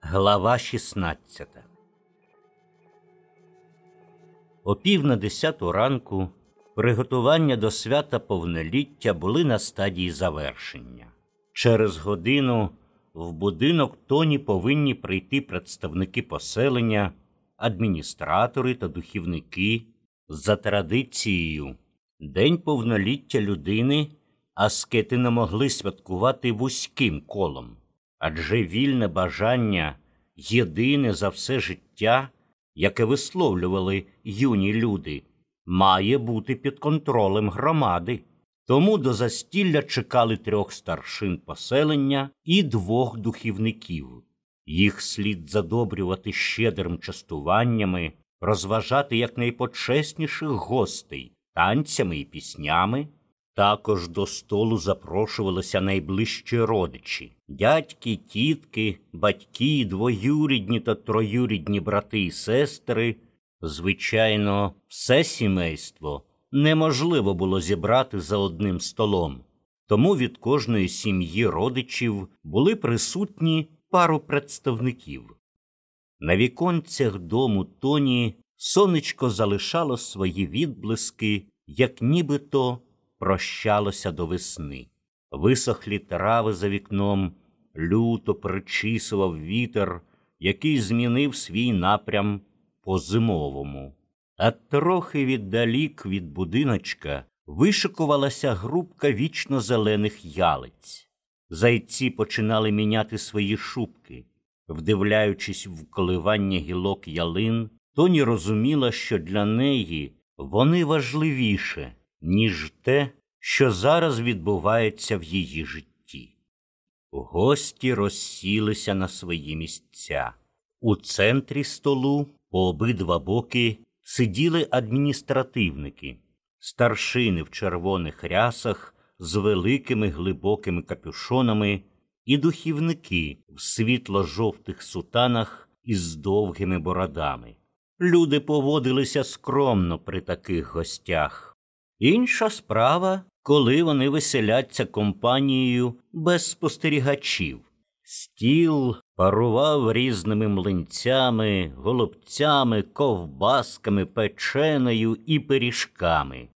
A: Глава 16 О пів на десяту ранку приготування до свята повноліття були на стадії завершення. Через годину в будинок тоні повинні прийти представники поселення, адміністратори та духівники. За традицією, День повноліття людини аскети не могли святкувати вузьким колом, адже вільне бажання єдине за все життя, яке висловлювали юні люди, має бути під контролем громади. Тому до застілля чекали трьох старшин поселення і двох духівників. Їх слід задобрювати щедрим частуваннями, розважати якнайпочесніших гостей, танцями і піснями. Також до столу запрошувалися найближчі родичі дядьки, тітки, батьки, двоюрідні та троюрідні брати і сестри. Звичайно, все сімейство неможливо було зібрати за одним столом, тому від кожної сім'ї родичів були присутні пару представників. На віконцях дому тоні сонечко залишало свої відблиски, як нібито прощалося до весни. Висохлі трави за вікном, люто причісував вітер, який змінив свій напрям по зимовому. А трохи віддалік від будиночка вишикувалася групка вічно зелених ялиць. Зайці починали міняти свої шубки. Вдивляючись в коливання гілок ялин, Тоні розуміла, що для неї вони важливіше, ніж те, що зараз відбувається в її житті. Гості розсілися на свої місця. У центрі столу по обидва боки сиділи адміністративники, старшини в червоних рясах з великими глибокими капюшонами і духівники в світло-жовтих сутанах із довгими бородами. Люди поводилися скромно при таких гостях. Інша справа, коли вони веселяться компанією без спостерігачів. Стіл парував різними млинцями, голубцями, ковбасками, печеною і пиріжками.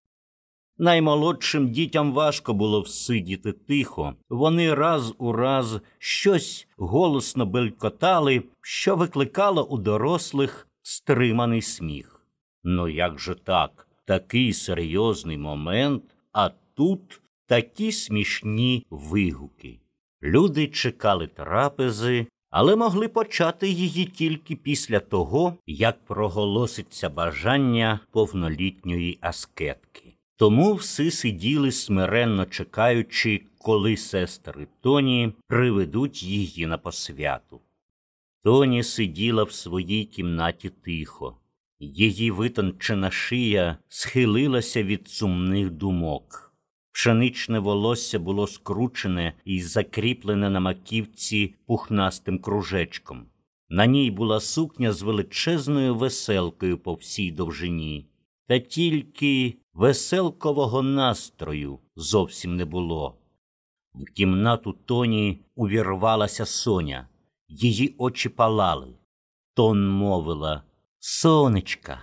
A: Наймолодшим дітям важко було всидіти тихо, вони раз у раз щось голосно белькотали, що викликало у дорослих стриманий сміх. Ну як же так? Такий серйозний момент, а тут такі смішні вигуки. Люди чекали трапези, але могли почати її тільки після того, як проголоситься бажання повнолітньої аскетки. Тому всі сиділи смиренно чекаючи, коли сестри Тоні приведуть її на посвяту. Тоні сиділа в своїй кімнаті тихо, її витончена шия схилилася від сумних думок. Пшеничне волосся було скручене і закріплене на маківці пухнастим кружечком. На ній була сукня з величезною веселкою по всій довжині, та тільки веселкового настрою зовсім не було. В кімнату тоні увірвалася соня, її очі палали. Тон мовила Сонечка,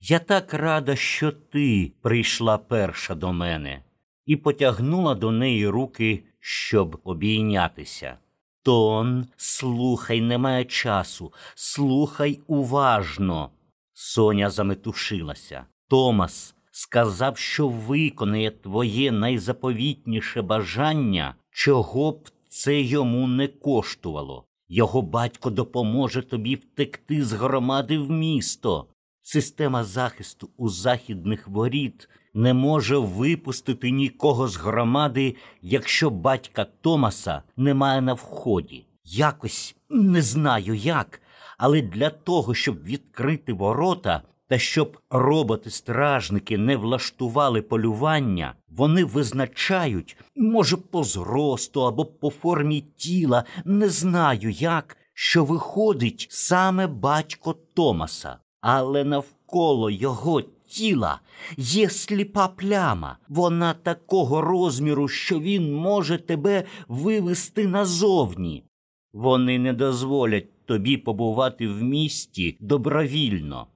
A: я так рада, що ти прийшла перша до мене і потягнула до неї руки, щоб обійнятися. Тон, слухай, немає часу, слухай уважно. Соня заметушилася. Томас сказав, що виконає твоє найзаповітніше бажання, чого б це йому не коштувало. Його батько допоможе тобі втекти з громади в місто. Система захисту у західних воріт не може випустити нікого з громади, якщо батька Томаса немає на вході. Якось не знаю як, але для того, щоб відкрити ворота та щоб роботи-стражники не влаштували полювання, вони визначають, може, по зросту або по формі тіла, не знаю як, що виходить саме батько Томаса, але навколо його тіла є сліпа пляма. Вона такого розміру, що він може тебе вивести назовні. Вони не дозволять тобі побувати в місті добровільно.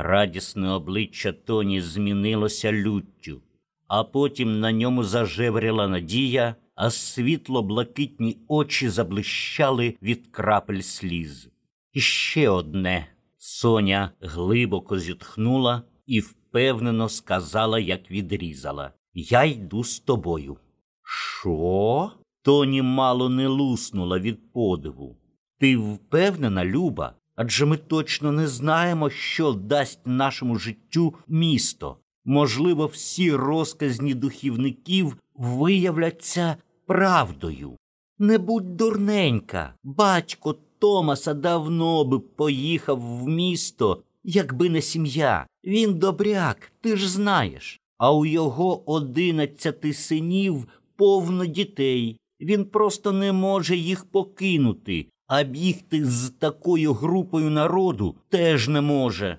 A: Радісне обличчя Тоні змінилося люттю, а потім на ньому зажевріла надія, а світло блакитні очі заблищали від крапель сліз. І ще одне. Соня глибоко зітхнула і впевнено сказала, як відрізала Я йду з тобою. Що? Тоні мало не луснула від подиву. Ти впевнена, Люба? Адже ми точно не знаємо, що дасть нашому життю місто. Можливо, всі розказні духівників виявляться правдою. Не будь дурненька, батько Томаса давно би поїхав в місто, якби не сім'я. Він добряк, ти ж знаєш. А у його одинадцяти синів повно дітей. Він просто не може їх покинути, а бігти з такою групою народу теж не може.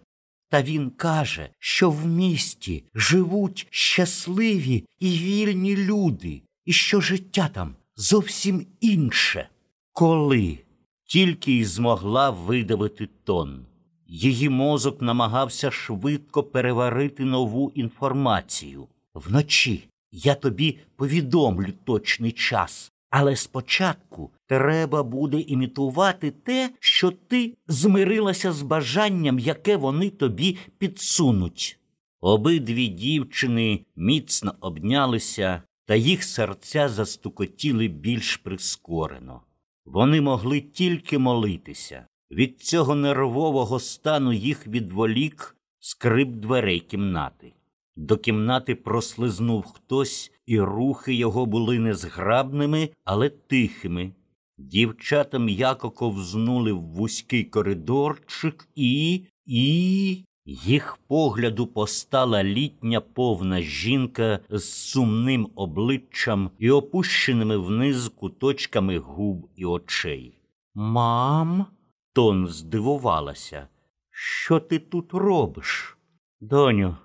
A: Та він каже, що в місті живуть щасливі і вільні люди, і що життя там зовсім інше. Коли тільки й змогла видавити тон. Її мозок намагався швидко переварити нову інформацію. Вночі я тобі повідомлю точний час, але спочатку треба буде імітувати те, що ти змирилася з бажанням, яке вони тобі підсунуть. Обидві дівчини міцно обнялися, та їх серця застукотіли більш прискорено. Вони могли тільки молитися. Від цього нервового стану їх відволік скрип дверей кімнати. До кімнати прослизнув хтось, і рухи його були незграбними, але тихими. Дівчата м'яко ковзнули в вузький коридорчик і, і їх погляду постала літня повна жінка з сумним обличчям і опущеними вниз куточками губ і очей. Мам, тон здивувалася. Що ти тут робиш? Доню,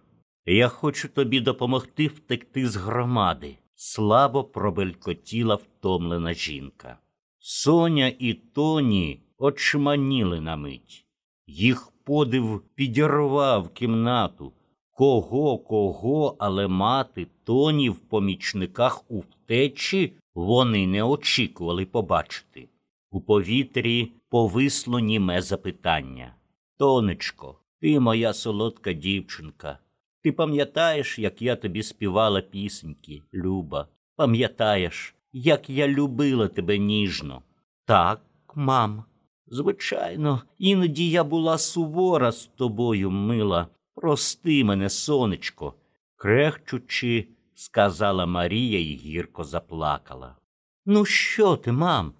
A: я хочу тобі допомогти втекти з громади, слабо пробелькотіла втомлена жінка. Соня і Тоні очманіли на мить. Їх подив підірвав кімнату. Кого, кого, але мати Тоні в помічниках у втечі вони не очікували побачити. У повітрі повисло німе запитання. Тонечко, ти моя солодка дівчинка. Ти пам'ятаєш, як я тобі співала пісеньки, Люба? Пам'ятаєш, як я любила тебе ніжно? Так, мам. Звичайно, іноді я була сувора з тобою, мила. Прости мене, сонечко, крехчучи, сказала Марія і гірко заплакала. Ну, що ти, мам?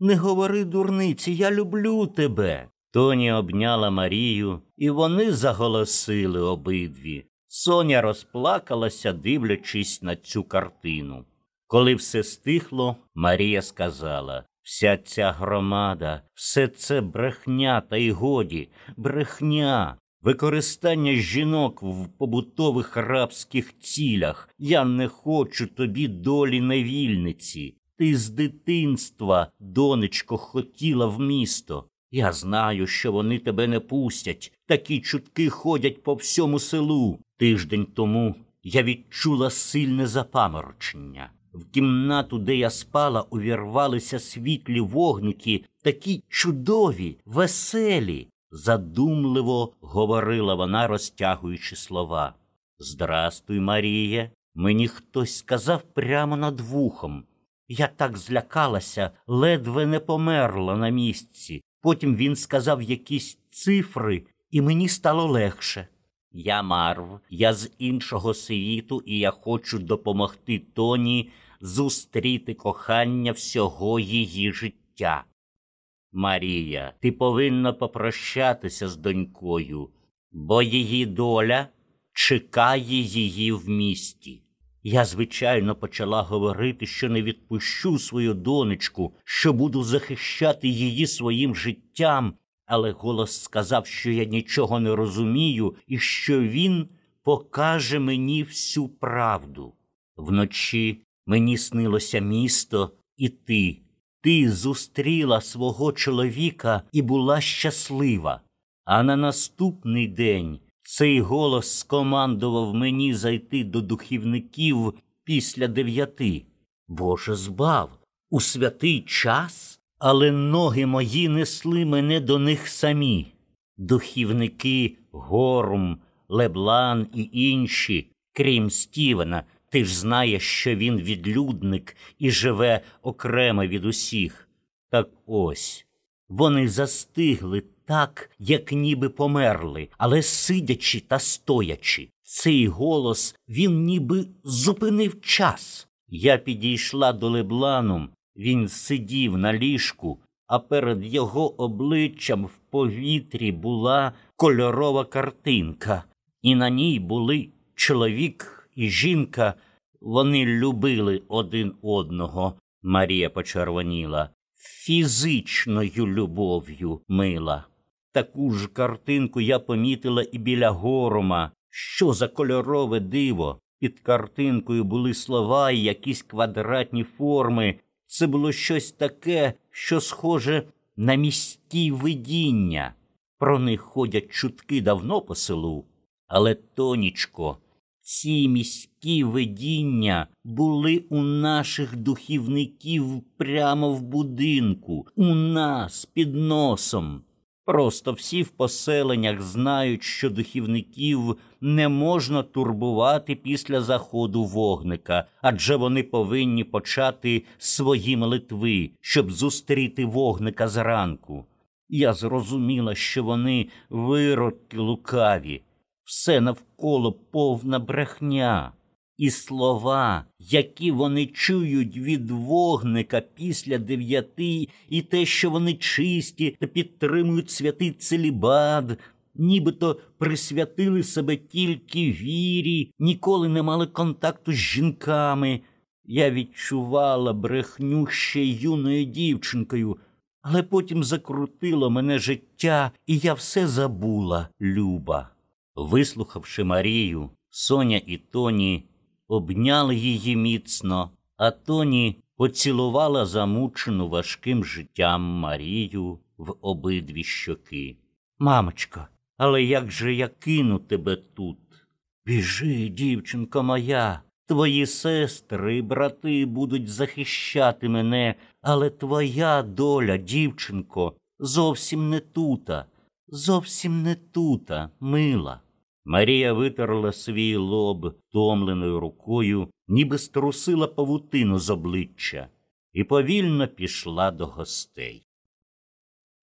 A: Не говори дурниці, я люблю тебе. Тоні обняла Марію, і вони заголосили обидві. Соня розплакалася, дивлячись на цю картину. Коли все стихло, Марія сказала Вся ця громада, все це брехня, та й годі, брехня, використання жінок в побутових рабських цілях. Я не хочу тобі долі невільниці. Ти з дитинства, донечко, хотіла в місто. Я знаю, що вони тебе не пустять. Такі чутки ходять по всьому селу. Тиждень тому я відчула сильне запаморочення. В кімнату, де я спала, увірвалися світлі вогники, такі чудові, веселі, задумливо говорила вона, розтягуючи слова. Здрастуй, Марія. Мені хтось сказав прямо над вухом. Я так злякалася, ледве не померла на місці. Потім він сказав якісь цифри, і мені стало легше. Я Марв, я з іншого світу, і я хочу допомогти Тоні зустріти кохання всього її життя. Марія, ти повинна попрощатися з донькою, бо її доля чекає її в місті. Я, звичайно, почала говорити, що не відпущу свою донечку, що буду захищати її своїм життям, але голос сказав, що я нічого не розумію і що він покаже мені всю правду. Вночі мені снилося місто, і ти. Ти зустріла свого чоловіка і була щаслива. А на наступний день цей голос скомандував мені зайти до духівників після дев'яти. Боже збав, у святий час, але ноги мої несли мене до них самі. Духівники, Горум, Леблан і інші, крім Стівена, ти ж знаєш, що він відлюдник і живе окремо від усіх. Так ось вони застигли так, як ніби померли, але сидячи та стоячи. Цей голос він ніби зупинив час. Я підійшла до леблану, він сидів на ліжку, а перед його обличчям в повітрі була кольорова картинка, і на ній були чоловік і жінка. Вони любили один одного. Марія почервоніла фізичною любов'ю мила. Таку ж картинку я помітила і біля горома. Що за кольорове диво? Під картинкою були слова і якісь квадратні форми. Це було щось таке, що схоже на міські видіння. Про них ходять чутки давно по селу. Але, тонічко, ці міські видіння були у наших духівників прямо в будинку, у нас під носом. Просто всі в поселеннях знають, що духівників не можна турбувати після заходу вогника, адже вони повинні почати свої молитви, щоб зустріти вогника зранку. Я зрозуміла, що вони виродки лукаві, все навколо повна брехня. І слова, які вони чують від вогника після дев'яти, і те, що вони чисті та підтримують святий целібат, нібито присвятили себе тільки вірі, ніколи не мали контакту з жінками. Я відчувала брехню ще юною дівчинкою, але потім закрутило мене життя, і я все забула, Люба. Вислухавши Марію, Соня і Тоні обняли її міцно, а Тоні поцілувала замучену важким життям Марію в обидві щоки. Мамочко, але як же я кину тебе тут? Біжи, дівчинко моя, твої сестри і брати будуть захищати мене, але твоя доля, дівчинко, зовсім не тута, зовсім не тута, мила. Марія витерла свій лоб томленою рукою, ніби струсила павутину з обличчя, і повільно пішла до гостей.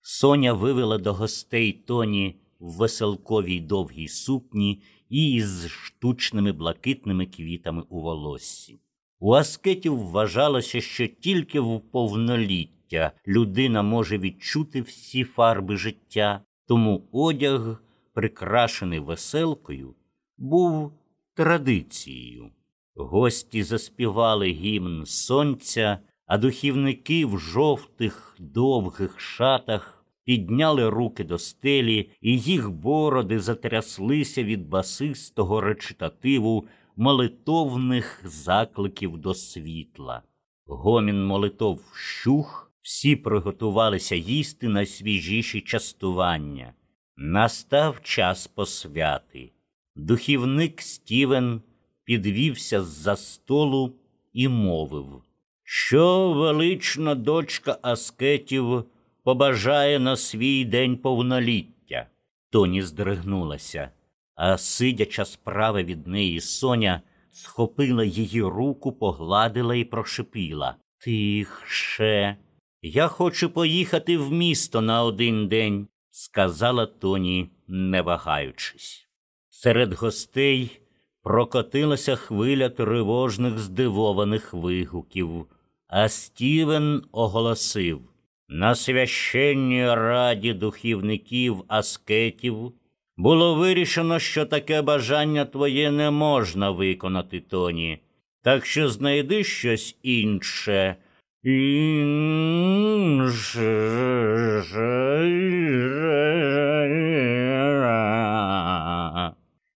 A: Соня вивела до гостей тоні в веселковій довгій сукні і із штучними блакитними квітами у волоссі. У аскетів вважалося, що тільки в повноліття людина може відчути всі фарби життя, тому одяг прикрашений веселкою, був традицією. Гості заспівали гімн сонця, а духівники в жовтих довгих шатах підняли руки до стелі, і їх бороди затряслися від басистого речитативу молитовних закликів до світла. Гомін молитов щух, всі приготувалися їсти найсвіжіші частування. Настав час посвяти. Духівник Стівен підвівся з за столу і мовив, що велична дочка Аскетів побажає на свій день повноліття. Тоні здригнулася, а сидяча справа від неї Соня схопила її руку, погладила і прошипіла Тихше, я хочу поїхати в місто на один день сказала Тоні, не вагаючись. Серед гостей прокотилася хвиля тривожних здивованих вигуків, а Стівен оголосив на священній раді духівників аскетів було вирішено, що таке бажання твоє не можна виконати, Тоні, так що знайди щось інше.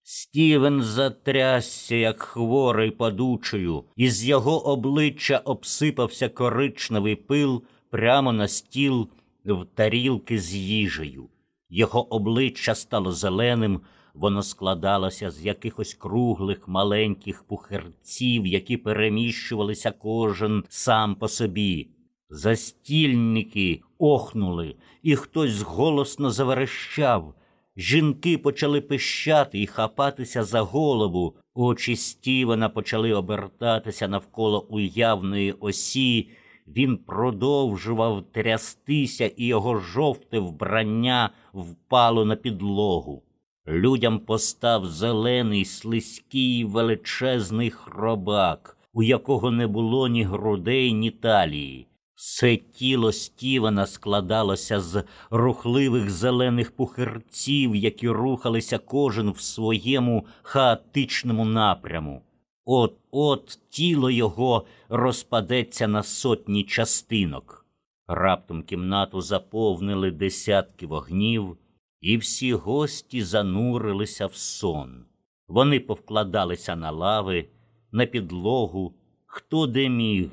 A: Стівен затрясся, як хворий падучою, і з його обличчя обсипався коричневий пил прямо на стіл в тарілки з їжею. Його обличчя стало зеленим, Воно складалося з якихось круглих маленьких пухерців, які переміщувалися кожен сам по собі. Застільники охнули, і хтось голосно заверещав. Жінки почали пищати і хапатися за голову, очі Стівена почали обертатися навколо уявної осі. Він продовжував трястися, і його жовте вбрання впало на підлогу. Людям постав зелений, слизький, величезний хробак, у якого не було ні грудей, ні талії. Все тіло Стівена складалося з рухливих зелених пухирців, які рухалися кожен в своєму хаотичному напряму. От от тіло його розпадеться на сотні частинок. Раптом кімнату заповнили десятки вогнів, і всі гості занурилися в сон. Вони повкладалися на лави, на підлогу, хто де міг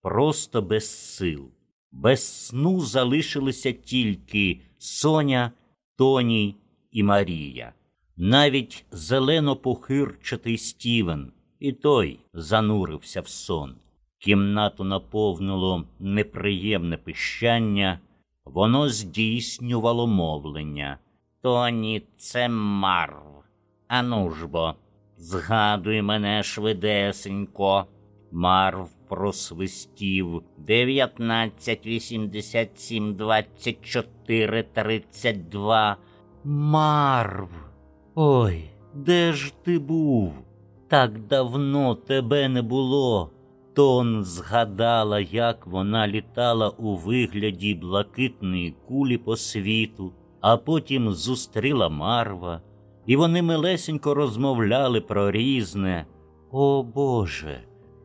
A: просто без сил. Без сну залишилися тільки Соня, Тоні і Марія. Навіть зелено-похирчатий Стівен, і той занурився в сон. Кімнату наповнило неприємне пищання, воно здійснювало мовлення. Тоні, це марв. Ану ж бо, згадуй мене швидесенько. Марв просвистів дев'ятнадцять, вісімдесят сім, двадцять чотири, тридцять два. Марв. Ой, де ж ти був? Так давно тебе не було. Тон згадала, як вона літала у вигляді блакитної кулі по світу, а потім зустріла Марва, і вони милесенько розмовляли про різне. О Боже!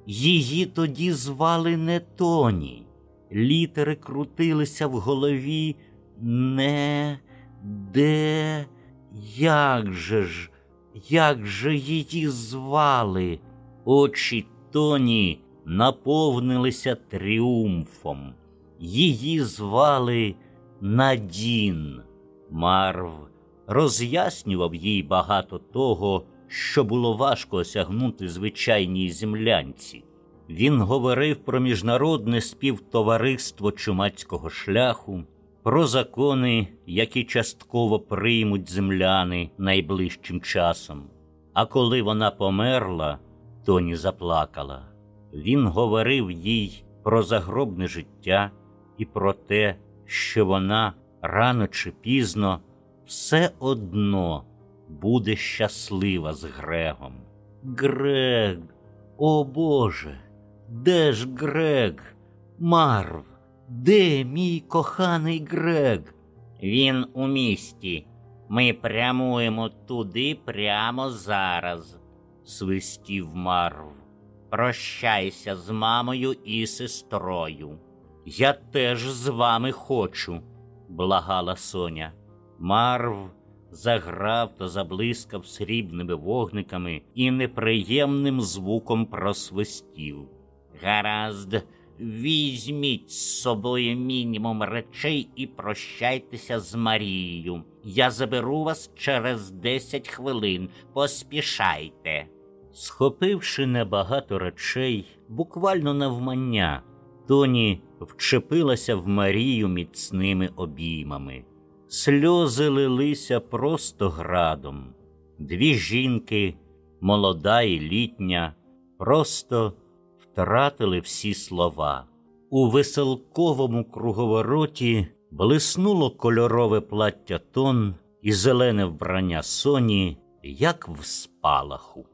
A: Її тоді звали не Тоні. Літери крутилися в голові не де, як же ж, як же її звали? Очі Тоні наповнилися тріумфом. Її звали Надін. Марв роз'яснював їй багато того що було важко осягнути звичайній землянці. Він говорив про міжнародне співтовариство чумацького шляху, про закони, які частково приймуть земляни найближчим часом. А коли вона померла, Тоні заплакала. Він говорив їй про загробне життя і про те, що вона рано чи пізно все одно буде щаслива з Грегом. Грег, о Боже, де ж Грег? Марв, де мій коханий Грег? Він у місті. Ми прямуємо туди прямо зараз, свистів Марв. Прощайся з мамою і сестрою. Я теж з вами хочу, благала Соня. Марв заграв та заблискав срібними вогниками і неприємним звуком просвистів. Гаразд, візьміть з собою мінімум речей і прощайтеся з Марією. Я заберу вас через десять хвилин. Поспішайте. Схопивши небагато речей, буквально навмання, Тоні вчепилася в Марію міцними обіймами. Сльози лилися просто градом. Дві жінки, молода і літня, просто втратили всі слова. У веселковому круговороті блиснуло кольорове плаття тон і зелене вбрання соні, як в спалаху.